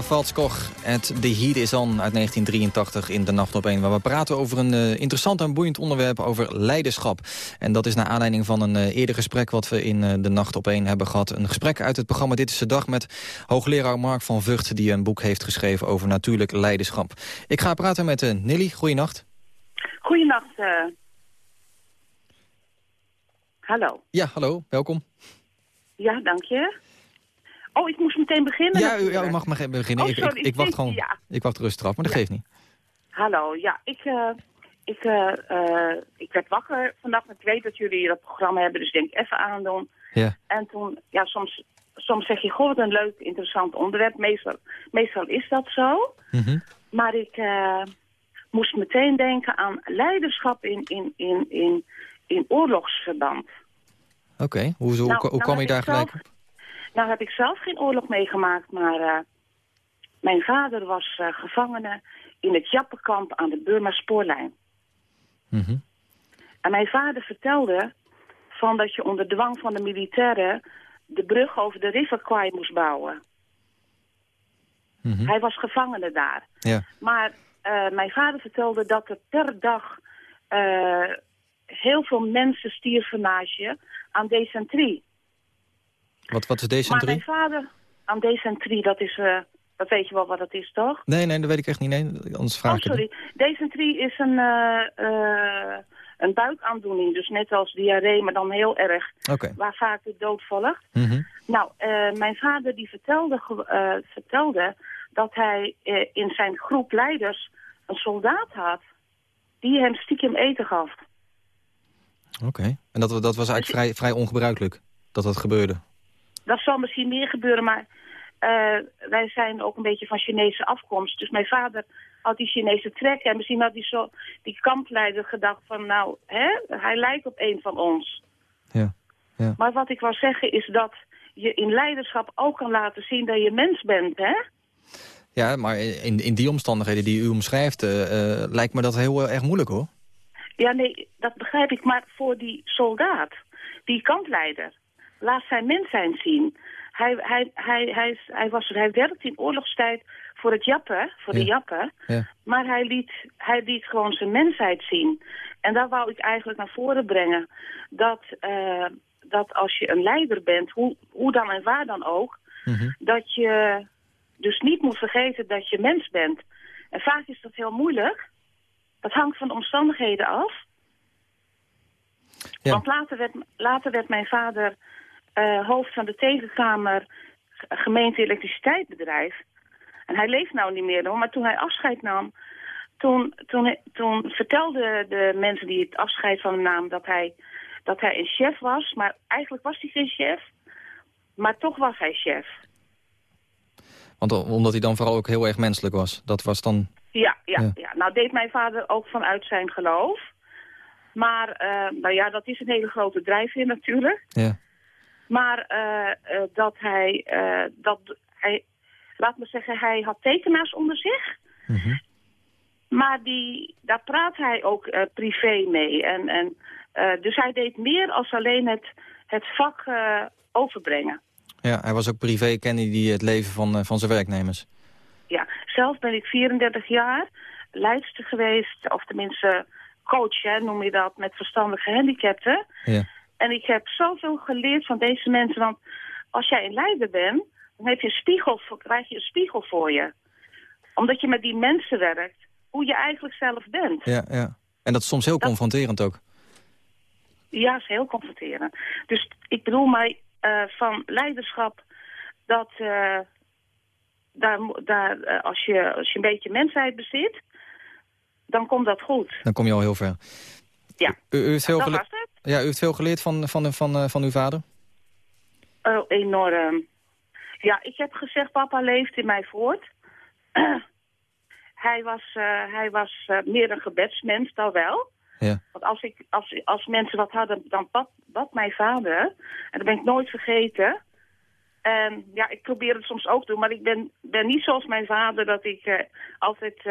Valskog, het The Heat is On uit 1983 in De Nacht op 1... waar we praten over een eh, interessant en boeiend onderwerp over leiderschap. En dat is naar aanleiding van een eh, eerder gesprek... wat we in eh, De Nacht op 1 hebben gehad. Een gesprek uit het programma Dit is de Dag... met hoogleraar Mark van Vught... die een boek heeft geschreven over natuurlijk leiderschap. Ik ga praten met Nilly. Goeienacht.
Goeienacht. Hallo.
Ja, hallo. Welkom.
Ja, dank je. Oh, ik moest meteen beginnen.
Ja, u,
natuurlijk.
ja, u mag maar beginnen.
Oh,
ik, ik,
sorry,
ik wacht gewoon.
ja.
Ik wacht rustig af, maar dat
Ja.
geeft niet.
Hallo, ja, ik, eh, ik, eh, eh, ik werd wakker vandaag. Ik weet dat jullie dat programma hebben, dus ik denk even aandoen.
Ja.
En toen, ja, soms, soms zeg je, goh, wat een leuk, interessant onderwerp. Meestal, meestal is dat zo.
Mhm.
Maar ik moest meteen denken aan leiderschap in, in, in, in, in oorlogsverband.
Oké, hoe, hoe,
Nou,
hoe
nou
kwam je daar gelijk
zelf-? Nou heb ik zelf geen oorlog meegemaakt, maar eh, Mijn vader was eh, gevangene in het Jappenkamp aan de Burma-spoorlijn.
Mhm.
En mijn vader vertelde van dat je onder dwang van de militairen de brug over de River Kwai moest bouwen.
Mhm.
Hij was gevangene daar.
Ja.
Maar eh, mijn vader vertelde dat er per dag heel veel mensen stierven naast je aan decentrie.
Wat, wat is
Maar
decentrie?
mijn vader aan decentrie, dat is, eh, dat weet je wel wat dat is, toch?
Nee, nee, dat weet ik echt niet. Nee, anders vraag
Oh, sorry. Decentrie is een, eh, een buikaandoening, dus net als diarree, maar dan heel erg.
Oké.
waar vaak de dood volgt.
Mhm.
Nou, mijn vader die vertelde, vertelde dat hij in zijn groep leiders een soldaat had die hem stiekem eten gaf.
Oké. En dat, dat was eigenlijk vrij, vrij ongebruikelijk, dat dat gebeurde.
Dat zal misschien meer gebeuren, maar eh, wij zijn ook een beetje van Chinese afkomst. Dus mijn vader had die Chinese trekken. En misschien had die, zo, die kampleider gedacht van, nou, hè, hij lijkt op een van ons.
Ja. ja.
Maar wat ik wil zeggen is dat je in leiderschap ook kan laten zien dat je mens bent, hè?
Ja, maar in, in die omstandigheden die u omschrijft... eh, eh, lijkt me dat heel erg moeilijk, hoor.
Ja, nee, dat begrijp ik. Maar voor die soldaat, die kampleider, laat zijn mens zijn zien. Hij, hij, hij, hij, hij, was, hij werkte in oorlogstijd voor het Jappen, voor de
Ja.
Jappen.
Ja.
Maar hij liet, hij liet gewoon zijn mensheid zien. En daar wou ik eigenlijk naar voren brengen. Dat, eh, dat als je een leider bent, hoe, hoe dan en waar dan ook...
Mhm.
dat je dus niet moet vergeten dat je mens bent. En vaak is dat heel moeilijk. Dat hangt van de omstandigheden af.
Ja.
Want later werd, later werd mijn vader eh, hoofd van de tegenkamer gemeente elektriciteitsbedrijf. En hij leeft nou niet meer hoor, maar toen hij afscheid nam... Toen, toen, toen vertelden de mensen die het afscheid van hem namen dat hij, dat hij een chef was. Maar eigenlijk was hij geen chef. Maar toch was hij chef.
Want omdat hij dan vooral ook heel erg menselijk was. Dat was dan...
Ja, ja,
Ja.
ja. Nou deed mijn vader ook vanuit zijn geloof. Maar, eh, nou ja, dat is een hele grote drijfveer natuurlijk.
Ja.
Maar eh, eh, dat hij, eh, dat hij, laat me zeggen, hij had tekenaars onder zich.
Mhm.
Maar die, daar praat hij ook privé mee. En, en, dus hij deed meer als alleen het, het vak overbrengen.
Ja, hij was ook privé, kende hij het leven van, van zijn werknemers.
Ja, zelf ben ik 34 jaar leidster geweest, of tenminste coach, hè, noem je dat, met verstandige gehandicapten.
Ja.
En ik heb zoveel geleerd van deze mensen, want als jij een leider bent, dan heb je een spiegel, krijg je een spiegel voor je. Omdat je met die mensen werkt, hoe je eigenlijk zelf bent.
Ja, ja. En dat is soms heel confronterend ook.
Ja, is heel confronterend. Dus ik bedoel mij eh, van leiderschap dat eh, daar, daar, eh, als, je, als je een beetje mensheid bezit, dan komt dat goed.
Dan kom je al heel ver.
Ja,
U, u heeft, veel
dat was het.
ja, u heeft veel geleerd van, van, van, eh, van uw vader?
Oh, enorm. Ja, ik heb gezegd, papa leeft in mij voort. hij was, eh, hij was eh, meer een gebedsmens dan wel.
Ja.
Want als, ik, als, als mensen wat hadden, dan bad, bad mijn vader. En dat ben ik nooit vergeten. En ja, ik probeer het soms ook te doen. Maar ik ben, ben niet zoals mijn vader dat ik altijd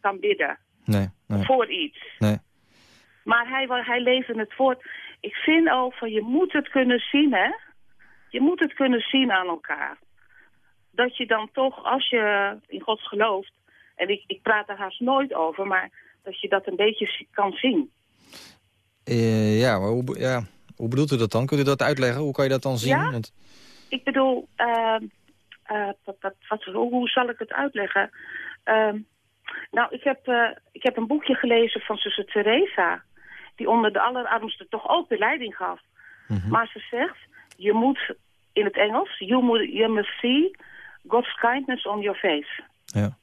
kan bidden.
Nee, nee,
Voor iets.
nee.
Maar hij, hij leefde het voort. Ik vind ook van je moet het kunnen zien, hè. Je moet het kunnen zien aan elkaar. Dat je dan toch, als je in God gelooft... en ik, ik praat er haast nooit over... maar dat je dat een beetje kan zien.
Eh, ja, maar hoe, ja, hoe bedoelt u dat dan? Kunt u dat uitleggen? Hoe kan je dat dan zien?
Ja?
Want,
Ik bedoel, ehm, eh, wat, wat, wat, hoe, hoe zal ik het uitleggen? Ehm, nou, ik heb, eh, ik heb een boekje gelezen van zuster Teresa... die onder de allerarmsten toch ook de leiding gaf.
Mhm.
Maar ze zegt, je moet, in het Engels... You, moet, you must see God's kindness on your face.
ja.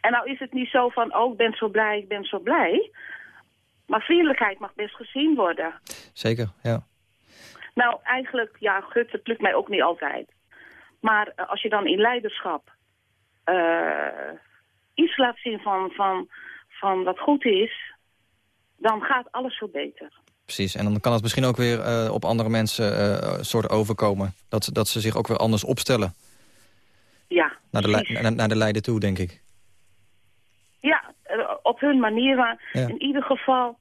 En nou is het niet zo van, oh, ik ben zo blij, ik ben zo blij... Maar vriendelijkheid mag best gezien worden.
Zeker, ja.
Nou, eigenlijk, ja, gut, het lukt mij ook niet altijd. Maar eh, als je dan in leiderschap eh, iets laat zien van, van, van wat goed is, dan gaat alles veel beter.
Precies, en dan kan het misschien ook weer eh, op andere mensen eh soort overkomen. Dat, ze- dat ze zich ook weer anders opstellen. naar de, naar, naar de leider toe, denk ik.
Ja, eh, op hun manier. Maar
Ja.
in ieder geval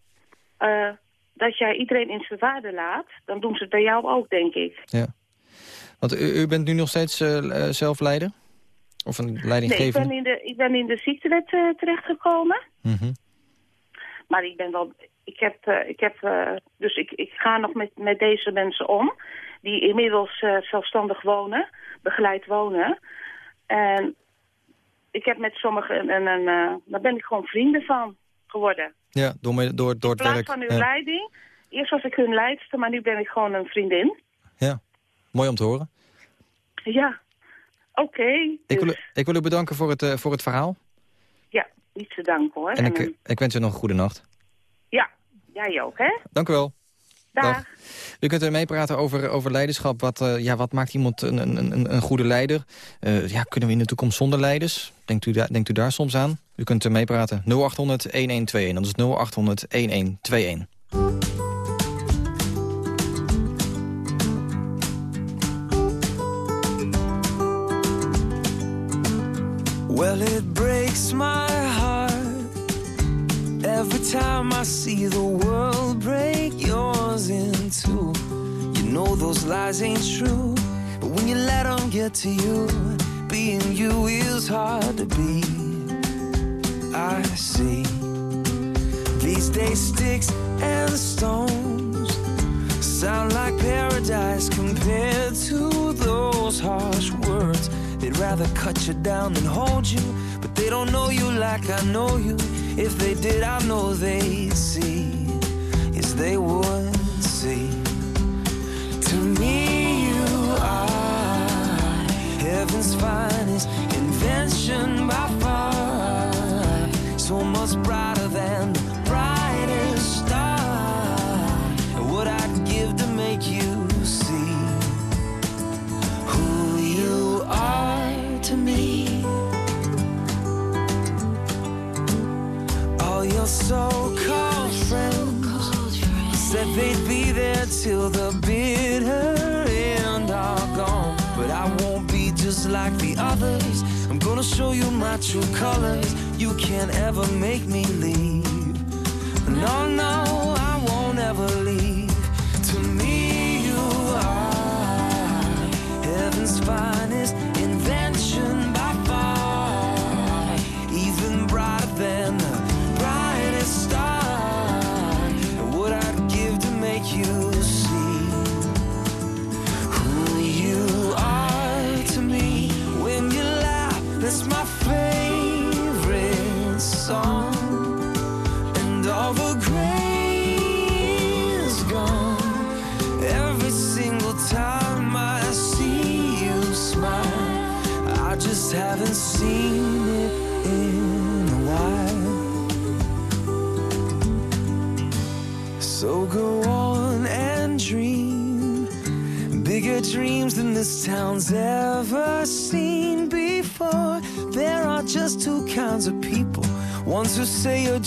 eh, dat jij iedereen in zijn waarde laat, dan doen ze het bij jou ook, denk ik.
Ja. Want u, u bent nu nog steeds eh, zelf leider? Of een
Nee, ik
leidinggevende?
ben in de, ik ben in de ziektewet terechtgekomen.
Mhm.
Maar ik ben wel. Ik heb, eh, ik heb eh, dus ik, ik ga nog met, met deze mensen om. Die inmiddels eh, zelfstandig wonen, begeleid wonen. En ik heb met sommigen een, een, daar ben ik gewoon vrienden van geworden.
Ja, door, door, door
In
het
plaats
werk.
van hun
Ja.
leiding. Eerst was ik hun leidster, maar nu ben ik gewoon een vriendin.
ja, mooi om te horen.
Ja, oké.
Ik wil, u-
dus,
ik wil u bedanken voor het, voor het verhaal.
Niet te danken hoor.
En ik, ik wens u nog een goede nacht.
ja, jij ook hè.
Dank u wel.
Dag.
U kunt er meepraten over, over leiderschap. Wat, eh, ja, wat maakt iemand een, een, een, een goede leider? Eh, ja, kunnen we in de toekomst zonder leiders? Denkt u, daar denkt u daar soms aan? U kunt er meepraten. 0800-1121. Dat is 0800-1121.
Well, it breaks my time I see the world break yours in two. You know those lies ain't true, but when you let them get to you, being you is hard to be. I see these days sticks and stones sound like paradise compared to those harsh words. They'd rather cut you down than hold you, but they don't know you like I know you. If they did, I know they'd see. Yes, they would see. To me, you are heaven's finest invention by far. So much brighter so-called friends said they'd be there till the bitter end are gone. But I won't be just like the others. I'm gonna show you my true colors. You can't ever make me leave. No, no, I won't ever leave.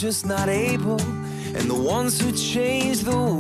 Just not able, and the ones who change the world.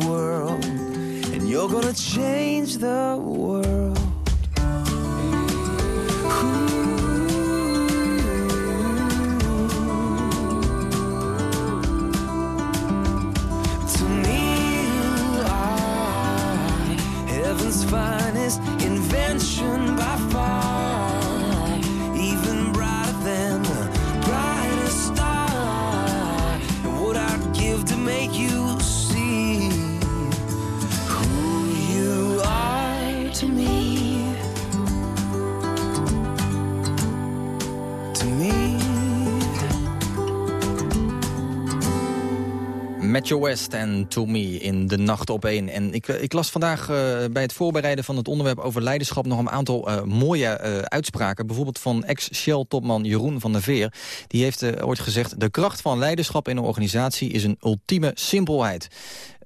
West en To Me in de nacht op één. En ik, eh, ik las vandaag eh, bij het voorbereiden van het onderwerp over leiderschap... nog een aantal eh, mooie uitspraken. Bijvoorbeeld van ex-Shell-topman Jeroen van der Veer. Die heeft ooit gezegd... de kracht van leiderschap in een organisatie is een ultieme simpelheid.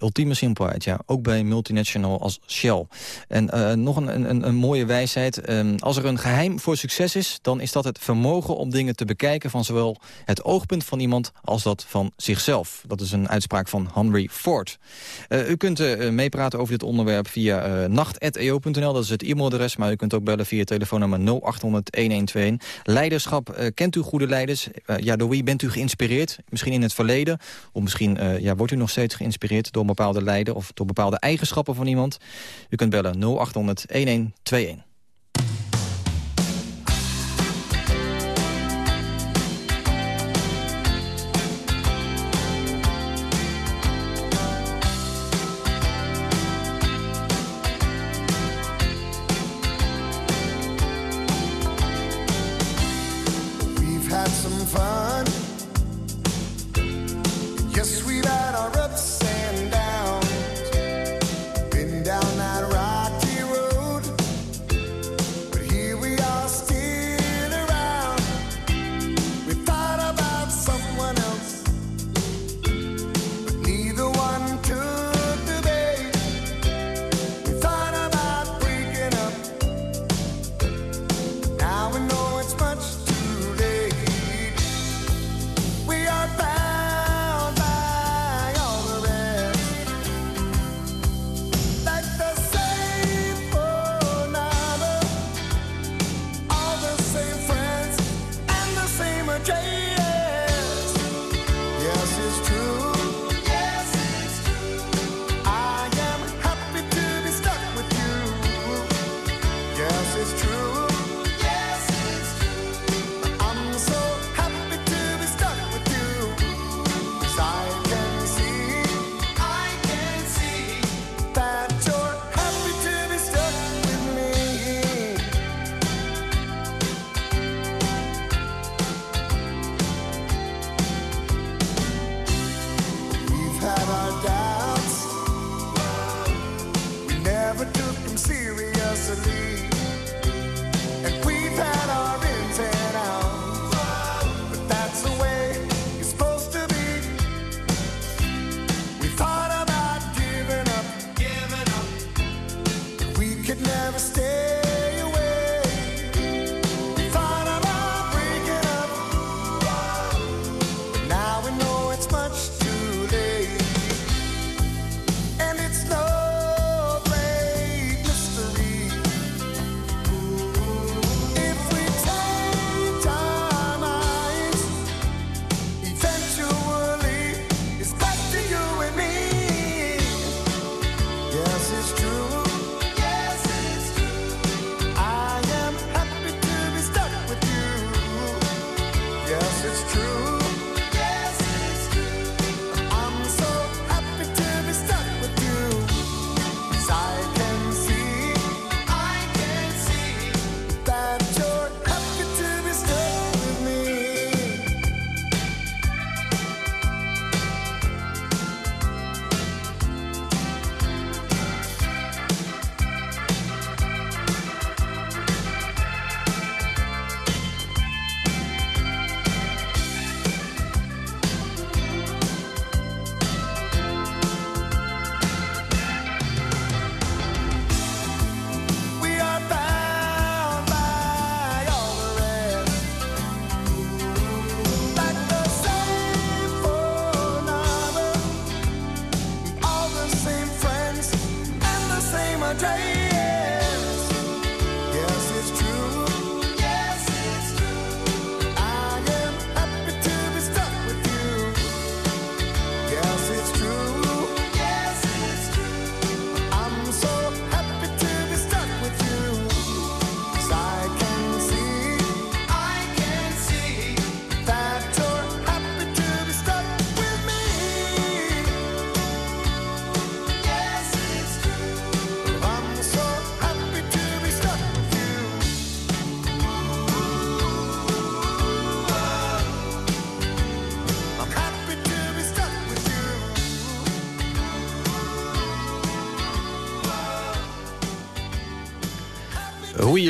Ultieme simpelheid, ja. Ook bij multinational als Shell. En eh, nog een, een, een, mooie wijsheid. Ehm, als er een geheim voor succes is, dan is dat het vermogen om dingen te bekijken... van zowel het oogpunt van iemand als dat van zichzelf. Dat is een uitspraak van Henry Ford. Eh, u kunt eh, meepraten over dit onderwerp via nacht.eo.nl. Dat is het e-mailadres, maar u kunt ook bellen via telefoonnummer 0800-1121. Leiderschap, kent u goede leiders? ja, door wie bent u geïnspireerd? Misschien in het verleden? Of misschien ja, wordt u nog steeds geïnspireerd door bepaalde lijden of door bepaalde eigenschappen van iemand. U kunt bellen
0800 1121.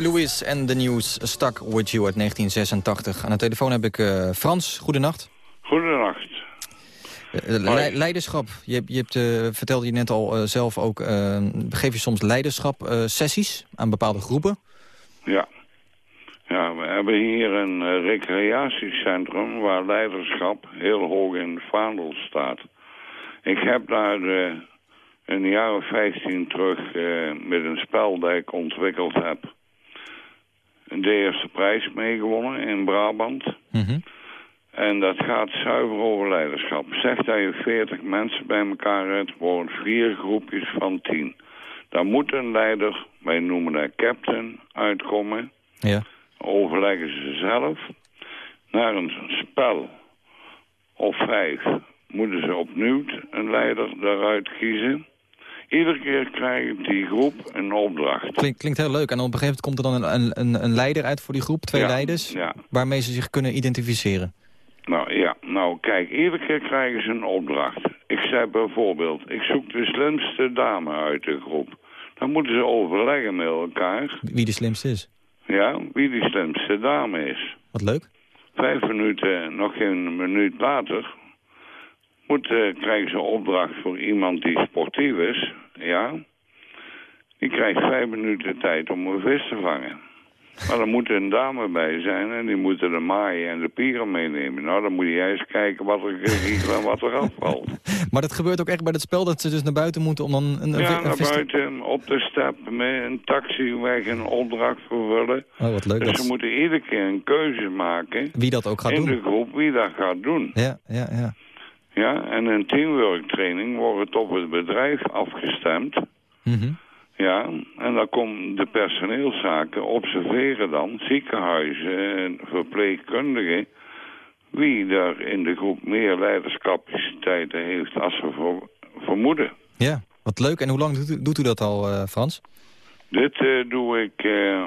Louis Lewis en The News Stuck With You uit 1986. Aan de telefoon heb ik eh, Frans. Goedenacht.
Goedenacht.
Eh, eh, leiderschap. Je, je hebt, uh, vertelde je net al zelf ook, geef je soms leiderschap-sessies aan bepaalde groepen?
Ja. ja. We hebben hier een recreatiecentrum waar leiderschap heel hoog in het vaandel staat. Ik heb daar in de jaren 15 terug met een spel dat ik ontwikkeld heb de eerste prijs meegewonnen in Brabant. En dat gaat zuiver over leiderschap. Zeg dat je 40 mensen bij elkaar hebt, worden vier groepjes van 10. Daar moet een leider, wij noemen dat captain, uitkomen.
Ja.
Overleggen ze zelf. Naar een spel of vijf moeten ze opnieuw een leider eruit kiezen. Iedere keer krijgt die groep een opdracht.
Klink, klinkt heel leuk. En op een gegeven moment komt er dan een, een, een leider uit voor die groep, twee
Ja,
leiders,
ja.
waarmee ze zich kunnen identificeren.
Nou ja, nou kijk, iedere keer krijgen ze een opdracht. Ik zei bijvoorbeeld, ik zoek de slimste dame uit de groep. Dan moeten ze overleggen met elkaar,
Wie de slimste is.
ja, wie die slimste dame is.
Wat leuk.
Vijf minuten, nog geen minuut later, moet, eh, krijgen ze opdracht voor iemand die sportief is, ja. Die krijgt vijf minuten tijd om een vis te vangen. Maar er moet een dame bij zijn en die moeten de maaien en de pieren meenemen. Nou, dan moet je eens kijken wat er gegiegel en wat er afvalt.
Maar dat gebeurt ook echt bij het spel, dat ze dus naar buiten moeten om dan een, een,
Ja,
een
naar
te-
buiten, op de step, met een taxi weg een opdracht vervullen.
Oh, wat leuk.
Dus
Dat
ze moeten iedere keer een keuze maken
Wie dat ook gaat
in
doen.
de groep wie dat gaat doen.
Ja, ja, ja.
Ja, en in teamwork training wordt het op het bedrijf afgestemd.
Mhm.
Ja, en dan komen de personeelszaken observeren dan, ziekenhuizen en verpleegkundigen, wie er in de groep meer leiderscapaciteiten heeft als ze ver- vermoeden.
Ja, wat leuk. En hoe lang doet u, doet u dat al, eh, Frans?
Dit eh, doe ik, eh,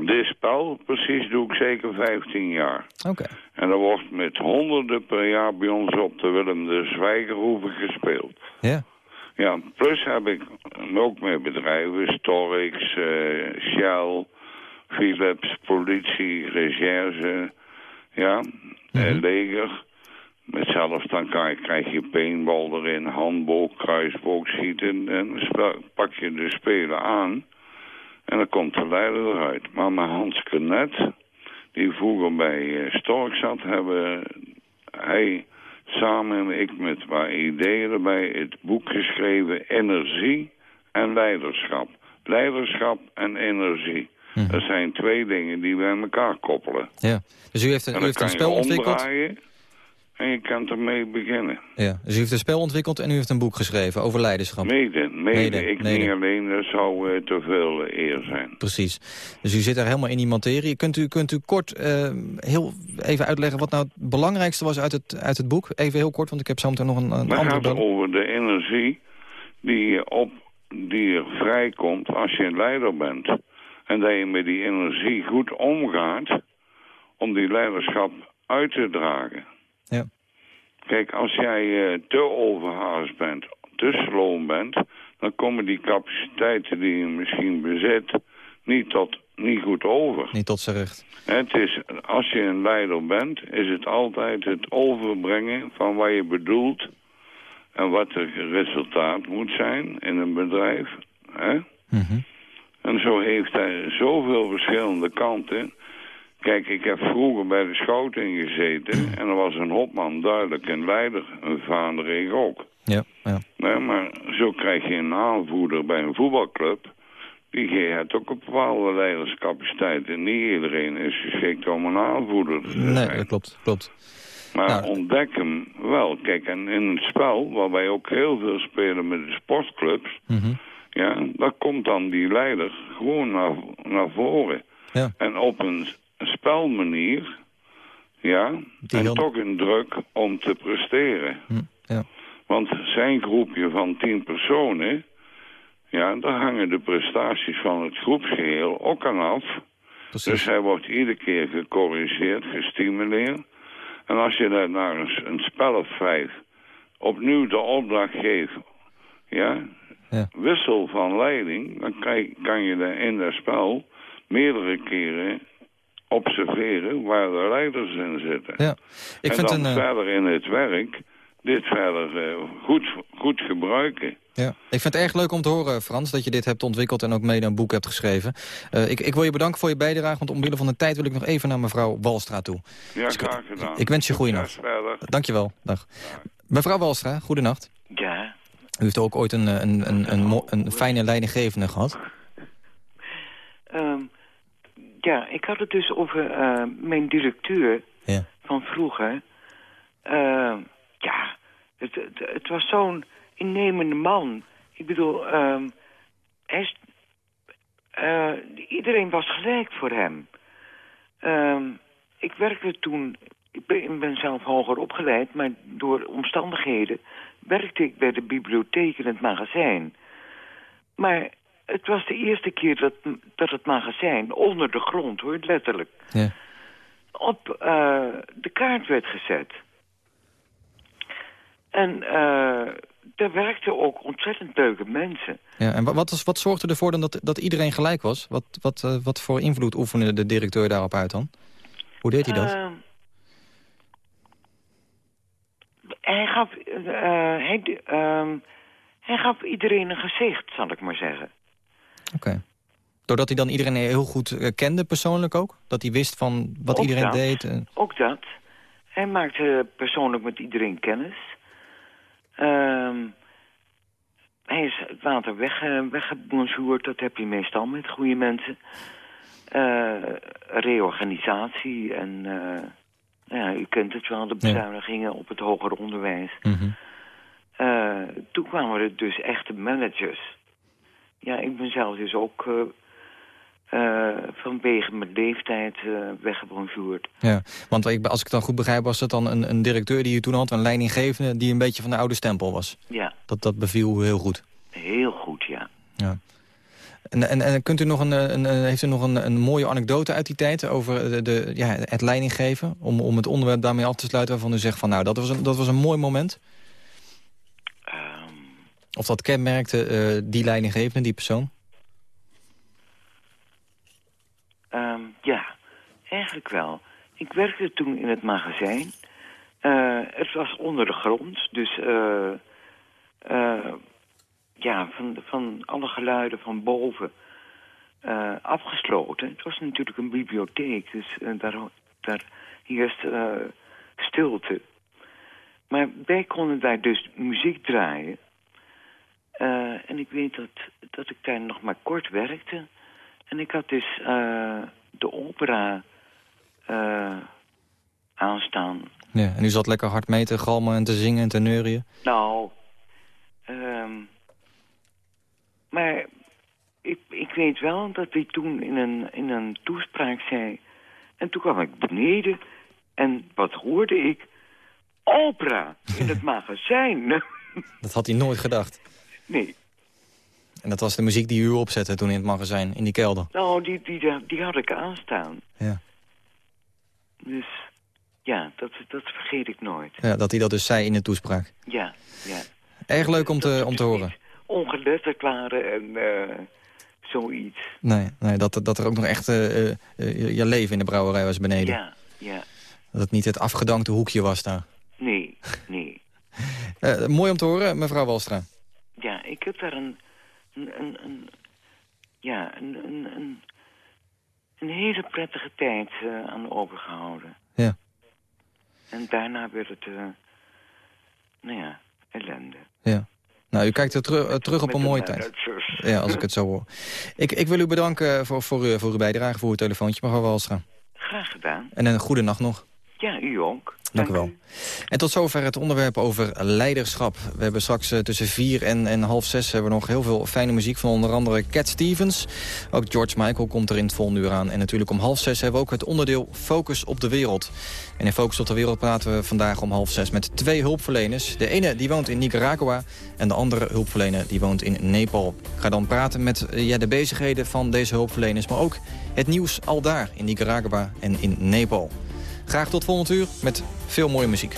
dit spel precies doe ik zeker 15 jaar.
Oké.
En er wordt met honderden per jaar bij ons op de Willem de Zwijgerhoeve gespeeld.
Ja.
Ja, plus heb ik ook met bedrijven, Storix, eh, Shell, Philips, politie, recherche, ja, eh, leger. Met zelf dan krijg, krijg je paintball erin, handboog, kruisboog, schieten en pak je de spelen aan. En dan komt de leider eruit. Maar Hans Kenet, die vroeger bij eh, Stork zat, hebben hij samen en ik met wat ideeën erbij het boek geschreven Energie en Leiderschap. Leiderschap en energie. Dat zijn twee dingen die bij elkaar koppelen.
Ja. Dus u heeft een,
en
u heeft een spel ontwikkeld.
En je kan ermee beginnen.
Ja. Dus u heeft een spel ontwikkeld en u heeft een boek geschreven over leiderschap.
Mede, mede.
Mede,
ik
mede.
niet alleen, dat zou eh, te veel eh, eer zijn.
Precies. Dus u zit daar helemaal in die materie. Kunt u, kunt u kort eh, heel even uitleggen wat nou het belangrijkste was uit het, uit het boek? Even heel kort, want ik heb zo meteen nog een, een
Maar
andere
gaat over de energie die, op, die er vrijkomt als je een leider bent. En dat je met die energie goed omgaat om die leiderschap uit te dragen. Kijk, als jij eh, te overhaast bent, te sloom bent... dan komen die capaciteiten die je misschien bezit niet, tot, niet goed over.
Niet tot zijn recht.
Het is, als je een leider bent, is het altijd het overbrengen van wat je bedoelt en wat het resultaat moet zijn in een bedrijf. Hè? En zo heeft hij zoveel verschillende kanten. Kijk, ik heb vroeger bij de schouting gezeten en er was een hopman duidelijk een leider, een vader ik ook.
Ja, ja.
Nee, maar zo krijg je een aanvoerder bij een voetbalclub. Die heeft ook een bepaalde leiderscapaciteit. En niet iedereen is geschikt om een aanvoerder te zijn.
Nee, dat klopt. klopt.
Maar
Nou,
ontdek hem wel. Kijk, en in het spel, waar wij ook heel veel spelen met de sportclubs...
Mhm.
ja, daar komt dan die leider gewoon naar, naar voren.
Ja.
En op een spelmanier... ja,
Die
en
heel-
toch een druk om te presteren.
Hm, ja.
Want zijn groepje van tien personen... ja, daar hangen de prestaties van het groepsgeheel ook aan af. Dus hij wordt iedere keer gecorrigeerd, gestimuleerd. En als je dat naar een, spel of vijf opnieuw de opdracht geeft... ja,
Ja.
wissel van leiding... dan kan, kan je daar in dat spel meerdere keren observeren waar de leiders in zitten.
Ja. Ik
en
vind
dan
een, eh,
verder in het werk dit verder eh, goed, goed gebruiken.
Ja. Ik vind het erg leuk om te horen, Frans, dat je dit hebt ontwikkeld... en ook mede een boek hebt geschreven. Eh, ik, ik wil je bedanken voor je bijdrage, want omwille van de tijd... wil ik nog even naar mevrouw Walstra toe.
Ja,
Dus ik-
graag gedaan.
Ik wens je goede nacht.
Succes verder.
Dankjewel. Dag. Mevrouw Walstra, goedenacht.
Ja,
U heeft ook ooit een, een, een, een, een fijne leidinggevende gehad.
ehm, ja, ik had het dus over eh, mijn directeur
Ja.
van vroeger. Ehm, ja, het, het, het was zo'n innemende man. Ik bedoel, ehm, is- eh, iedereen was gelijk voor hem. Ehm, ik werkte toen, ik ben, ik ben zelf hoger opgeleid, maar door omstandigheden werkte ik bij de bibliotheek in het magazijn. Maar het was de eerste keer dat, dat het magazijn onder de grond, hoor, letterlijk,
Ja.
op eh, de kaart werd gezet. En eh daar werkten ook ontzettend leuke mensen.
Ja, en wa- wat, was, wat zorgde ervoor dan dat, dat iedereen gelijk was? Wat, wat, eh, wat voor invloed oefende de directeur daarop uit dan? Hoe deed hij dat?
Ehm, hij, gaf, eh, hij, ehm, hij gaf iedereen een gezicht, zal ik maar zeggen.
Doordat hij dan iedereen heel goed eh, kende persoonlijk ook? Dat hij wist van wat
Ook
iedereen
dat.
deed?
Ook dat. Hij maakte persoonlijk met iedereen kennis. Ehm, hij is het water weg, eh, weggebonjourd, dat heb je meestal met goede mensen. Eh, reorganisatie en... eh, ja, u kent het wel, de bezuinigingen op het hoger onderwijs.
mhm.
Toen kwamen er dus echte managers. Ja, ik ben zelf dus ook eh, eh, vanwege mijn leeftijd uh, weggebonjourd.
Ja, want als ik het dan goed begrijp was het dan een, een directeur die u toen had, een leidinggevende die een beetje van de oude stempel was.
Ja,
Dat, dat beviel heel goed.
heel goed, ja.
Ja. En, en, en kunt u nog een, een, een- heeft u nog een, een mooie anekdote uit die tijd over de, de, ja, het leidinggeven? Om, om het onderwerp daarmee af te sluiten waarvan u zegt van nou, dat was een, dat was een mooi moment? Of dat kenmerkte eh, die leidinggevende, die persoon?
Ehm, ja, eigenlijk wel. Ik werkte toen in het magazijn. Eh, het was onder de grond, dus eh, ja, van, van alle geluiden van boven afgesloten. Het was natuurlijk een bibliotheek, dus daar, daar heerst stilte. Maar wij konden daar dus muziek draaien. Eh, en ik weet dat, dat ik daar nog maar kort werkte. En ik had dus eh, de opera eh, aanstaan.
Ja, en u zat lekker hard mee te galmen en te zingen en te neurien?
Nou, ehm, maar ik, ik weet wel dat hij toen in een, in een toespraak zei... En toen kwam ik beneden en wat hoorde ik? Opera in het magazijn.
Dat had hij nooit gedacht.
Nee,
En dat was de muziek die u opzette toen in het magazijn, in die kelder.
nou, die, die, die had ik aanstaan.
Ja.
Dus ja, dat, dat vergeet ik nooit.
Ja, dat hij dat dus zei in de toespraak.
Ja, ja.
Erg leuk om te, om te horen.
Ongeletterd waren en eh, zoiets.
Nee, nee dat, dat er ook nog echt eh, eh, je, leven in de brouwerij was beneden.
Ja, ja.
Dat het niet het afgedankte hoekje was daar.
Nee, nee.
Mooi om te horen, mevrouw Walstra.
Ik heb daar een... een, een, een ja, een, een, een, een hele prettige tijd eh, aan overgehouden.
Ja.
En daarna werd het... eh, nou ja, ellende.
Ja. Nou, u kijkt er teru- eh, terug op een mooie tijd. Ja, als ik het zo hoor. Ik, ik wil u bedanken voor, voor, uw, voor uw bijdrage, voor uw telefoontje, mevrouw Walstra.
Graag gedaan.
En een goede nacht nog.
Ja, u ook.
Dank u wel. En tot zover het onderwerp over leiderschap. We hebben straks eh, tussen vier en, en half zes hebben we nog heel veel fijne muziek... van onder andere Cat Stevens. Ook George Michael komt er in het volgende uur aan. En natuurlijk om half zes hebben we ook het onderdeel Focus op de Wereld. En in Focus op de Wereld praten we vandaag om half zes... met twee hulpverleners. De ene die woont in Nicaragua en de andere hulpverlener die woont in Nepal. Ik ga dan praten met eh, ja, de bezigheden van deze hulpverleners... maar ook het nieuws al daar in Nicaragua en in Nepal. Graag tot volgend uur met veel mooie muziek.